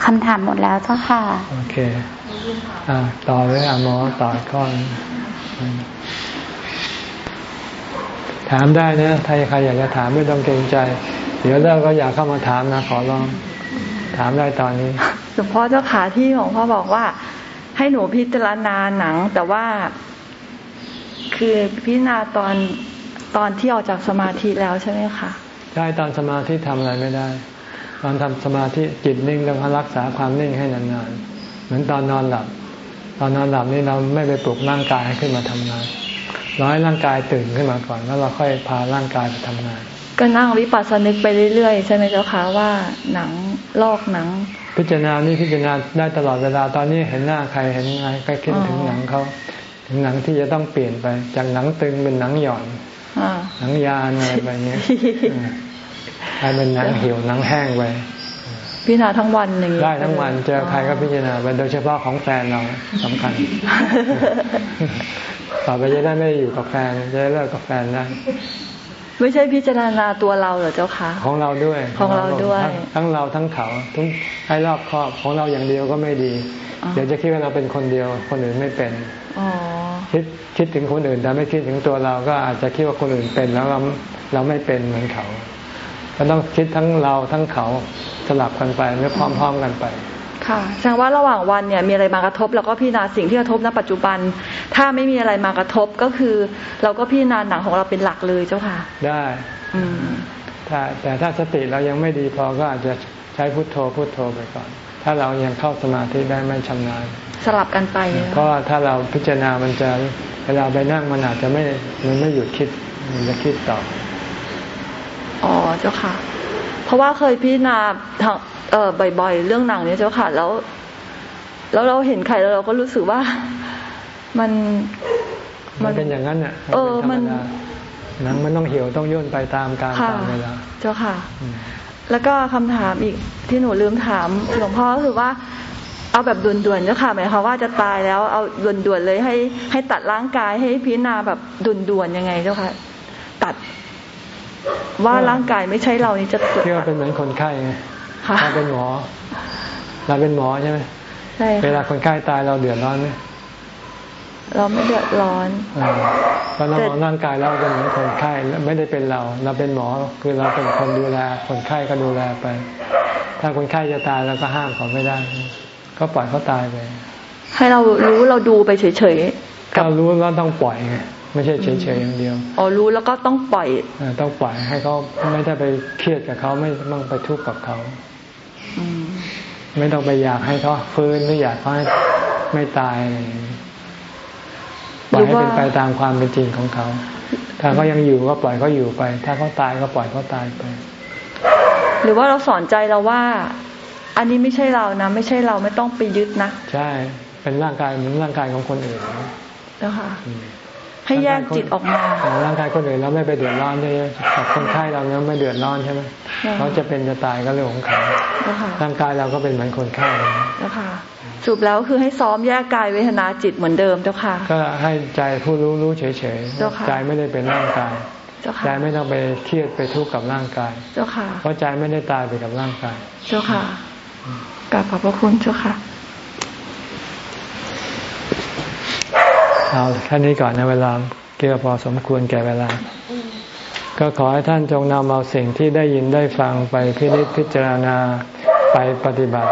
Speaker 2: คำถามหมดแล้วเจ้าค่ะ
Speaker 1: โอเคอ่าต่อเลยอะหมอต่อข้อถามได้นะถ้าใครอยากจะถามไม่ต้องเกรงใจ เดี๋ยวเลิกก็อยากเข้ามาถามนะ ขอลอง ถามได้ตอนนี้
Speaker 3: หลวงพ่อเจ้าขาที่ของพ่อบอกว่า ให้หนูพิจารณาหนัง แต่ว่า คือพิจารณาตอน ตอนที่ออกจากสมาธิแล้วใช่ไหมคะ
Speaker 1: ใช่ตอนสมาธิทำอะไรไม่ได้ ตอนทำสมาธิจิตนิ่งต้องรักษาความนิ่งให้นานๆเหมือนตอนนอนหลับ ตอนนอนหลับนี่เราไม่ไปปลุกร่างกายให้ขึ้นมาทำงานรอให้ร่างกายตื่นขึ้นมาก่อนแล้วเราค่อยพาร่างกายไปทำงาน
Speaker 3: ก็นั่งวิปัสสนึกไปเรื่อยๆใช่ไหมเจ้าคะว่าหนังลอกหนัง
Speaker 1: พิจารณานี่พิจารณาได้ตลอดเวลาตอนนี้เห็นหน้าใครเห็นไงก็คิดถึงหนังเขาถึงหนังที่จะต้องเปลี่ยนไปจากหนังตึงเป็นหนังหย่อน หนังยานอะไรแบบนี้กลายเป็นหนังเหี่ยวหนังแห้งไป
Speaker 3: พิจารณาทั้งวันหนึ่ง
Speaker 1: ได้ทั้งวันเจอใครก็พิจารณาไปโดยเฉพาะของแฟนเราสำคัญ ต่อไปจะได้ไม่อยู่กับแฟนจะได้เลิกกับแฟนได้
Speaker 3: ไม่ใช่พิจารณาตัวเราเหรอเจ้าคะ
Speaker 1: ของเราด้วย
Speaker 3: ของเราด้วย
Speaker 1: ทั้งเราทั้งเขาทุกให้รอบครอบของเราอย่างเดียวก็ไม่ดี เดี๋ยวจะคิดว่าเราเป็นคนเดียว คนอื่นไม่เป็นคิดคิดถึงคนอื่นแต่ไม่คิดถึงตัวเราก็อาจจะคิดว่าคนอื่นเป็นแล้วเราเราไม่เป็นเหมือนเขาก็ต้องคิดทั้งเราทั้งเขาสลับกันไปไม่พร้อม ๆกันไป
Speaker 3: ค่ะแสดงว่าระหว่างวันเนี่ยมีอะไรมากระทบ แล้วก็พิจารณาสิ่งที่กระทบณปัจจุบัน ถ้าไม่มีอะไรมากระทบก็คือ เราก็พิจารณาหนังของเราเป็นหลักเลยเจ้าค่ะ
Speaker 1: ได้อืมถ้าแต่ถ้าสติเรายังไม่ดีพอก็อาจจะใช้พุทโธพุทโธไปก่อน ถ้าเรายังเข้าสมาธิได้ไม่ชำนาญ
Speaker 3: สลับกันไป
Speaker 1: เพราะถ้าเราพิจารณามันจะเวลาไปนั่งมันอาจจะไม่มันไม่หยุดคิดมันจะคิดต่อ
Speaker 3: อ๋อเจ้าค่ะ เพราะว่าเคยพิจารณาทางเออบ่อย ๆ เรื่องหนังเนี่ยเจ้าค่ะแล้ว แล้วเราเห็นใครแล้วเราก็รู้สึกว่ามัน
Speaker 1: มันเป็นอย่างนั้นอะ
Speaker 3: เออมัน
Speaker 1: หนังมันต้องเหี่ยวต้องย่นไปตามการตามเวลา
Speaker 3: เจ้าค่ะ แล้วก็คำถามอีกที่หนูลืมถามหลวงพ่อก็คือว่าเอาแบบด่วนๆเจ้าค่ะหมายความว่าจะตายแล้วเอาด่วนๆเลยให้ให้ตัดร่างกายให้พิจารณาแบบด่วนๆยังไงเจ้าค่ะ ตัดว่าร่างกายไม่ใช่เรานี่จะ
Speaker 1: เที่ว่าเป็นเหมือนคนไข้ไงเราเป็นหมอ เราเป็นหมอใช่ไหม
Speaker 3: ใช่เว
Speaker 1: ลาคนไข้ตายเราเดือดร้อนไหม
Speaker 3: เราไม่เดือดร้อน
Speaker 1: เพราะเรามองร่างกายเราเป็นเหมือนคนไข้ไม่ได้เป็นเรา เราเป็นหมอคือเราเป็นคนดูแล คนไข้ก็ดูแลไป ถ้าคนไข้จะตายเราก็ห้ามเขาไม่ได้ ก็ปล่อยเขาตายไป
Speaker 3: ให้เรารู้เราดูไปเฉย
Speaker 1: ๆถ้ารู้แล้วต้องปล่อยไงไม่ใช่เฉยๆอย่างเดียว
Speaker 3: อ๋อรู้แล้วก็ต้องปล่อย
Speaker 1: ต้องปล่อยให้เขาไม่ได้ไปเครียดกับเขาไม่ต้องไปทุกข์กับเขาไม่ต้องไปอยากให้เขาฟื้นไม่อยากให้ไม่ตายอะไรอย่างนี้ ปล่อยให้เป็นไปตามความเป็นจริงของเขา ถ้าเขายังอยู่ก็ปล่อยเขาอยู่ไป ถ้าเขาตายก็ปล่อยเขาตายไป
Speaker 3: หรือว่าเราสอนใจเราว่า อันนี้ไม่ใช่เรานะ ไม่ใช่เราไม่ต้องไปยึดนะ
Speaker 1: ใช่ เป็นร่างกายเหมือนร่างกายของคนอื่น
Speaker 3: แล้วค่ะให้แยกจิตออกมา
Speaker 1: ร่างกายคนอื่นเราไม่ไปเดือดร้อนใช่ไหมกับคนไข้เราเนี่ยไม่เดือดร้อนใช่ไหมเขาจะเป็นจะตายก็เรื่องของเขาร่างกายเราก็เป็นเหมือนคนไข้
Speaker 3: แล้วค่ะ สุบแล้วคือให้ซ้อมแยกกายเวทนาจิตเหมือนเดิมเจ้าค่ะ
Speaker 1: ก็ให้ใจผู้รู้รู้เฉยๆใจไม่ได้เป็นร่างกายใจไม่ต้องไปเครียดไปทุกข์กับร่างกาย
Speaker 3: เจ้าค่ะ
Speaker 1: เพราะใจไม่ได้ตายไปกับร่างกาย
Speaker 3: เจ้าค่ะกราบขอบพระคุณเจ้าค่ะ
Speaker 1: แค่นี้ก่อนในเวลาเกี่ยวพอสมควรแก่เวลา ก็ขอให้ท่านจงนำเอาสิ่งที่ได้ยินได้ฟังไปพิจิตพิจารณาไปปฏิบัติ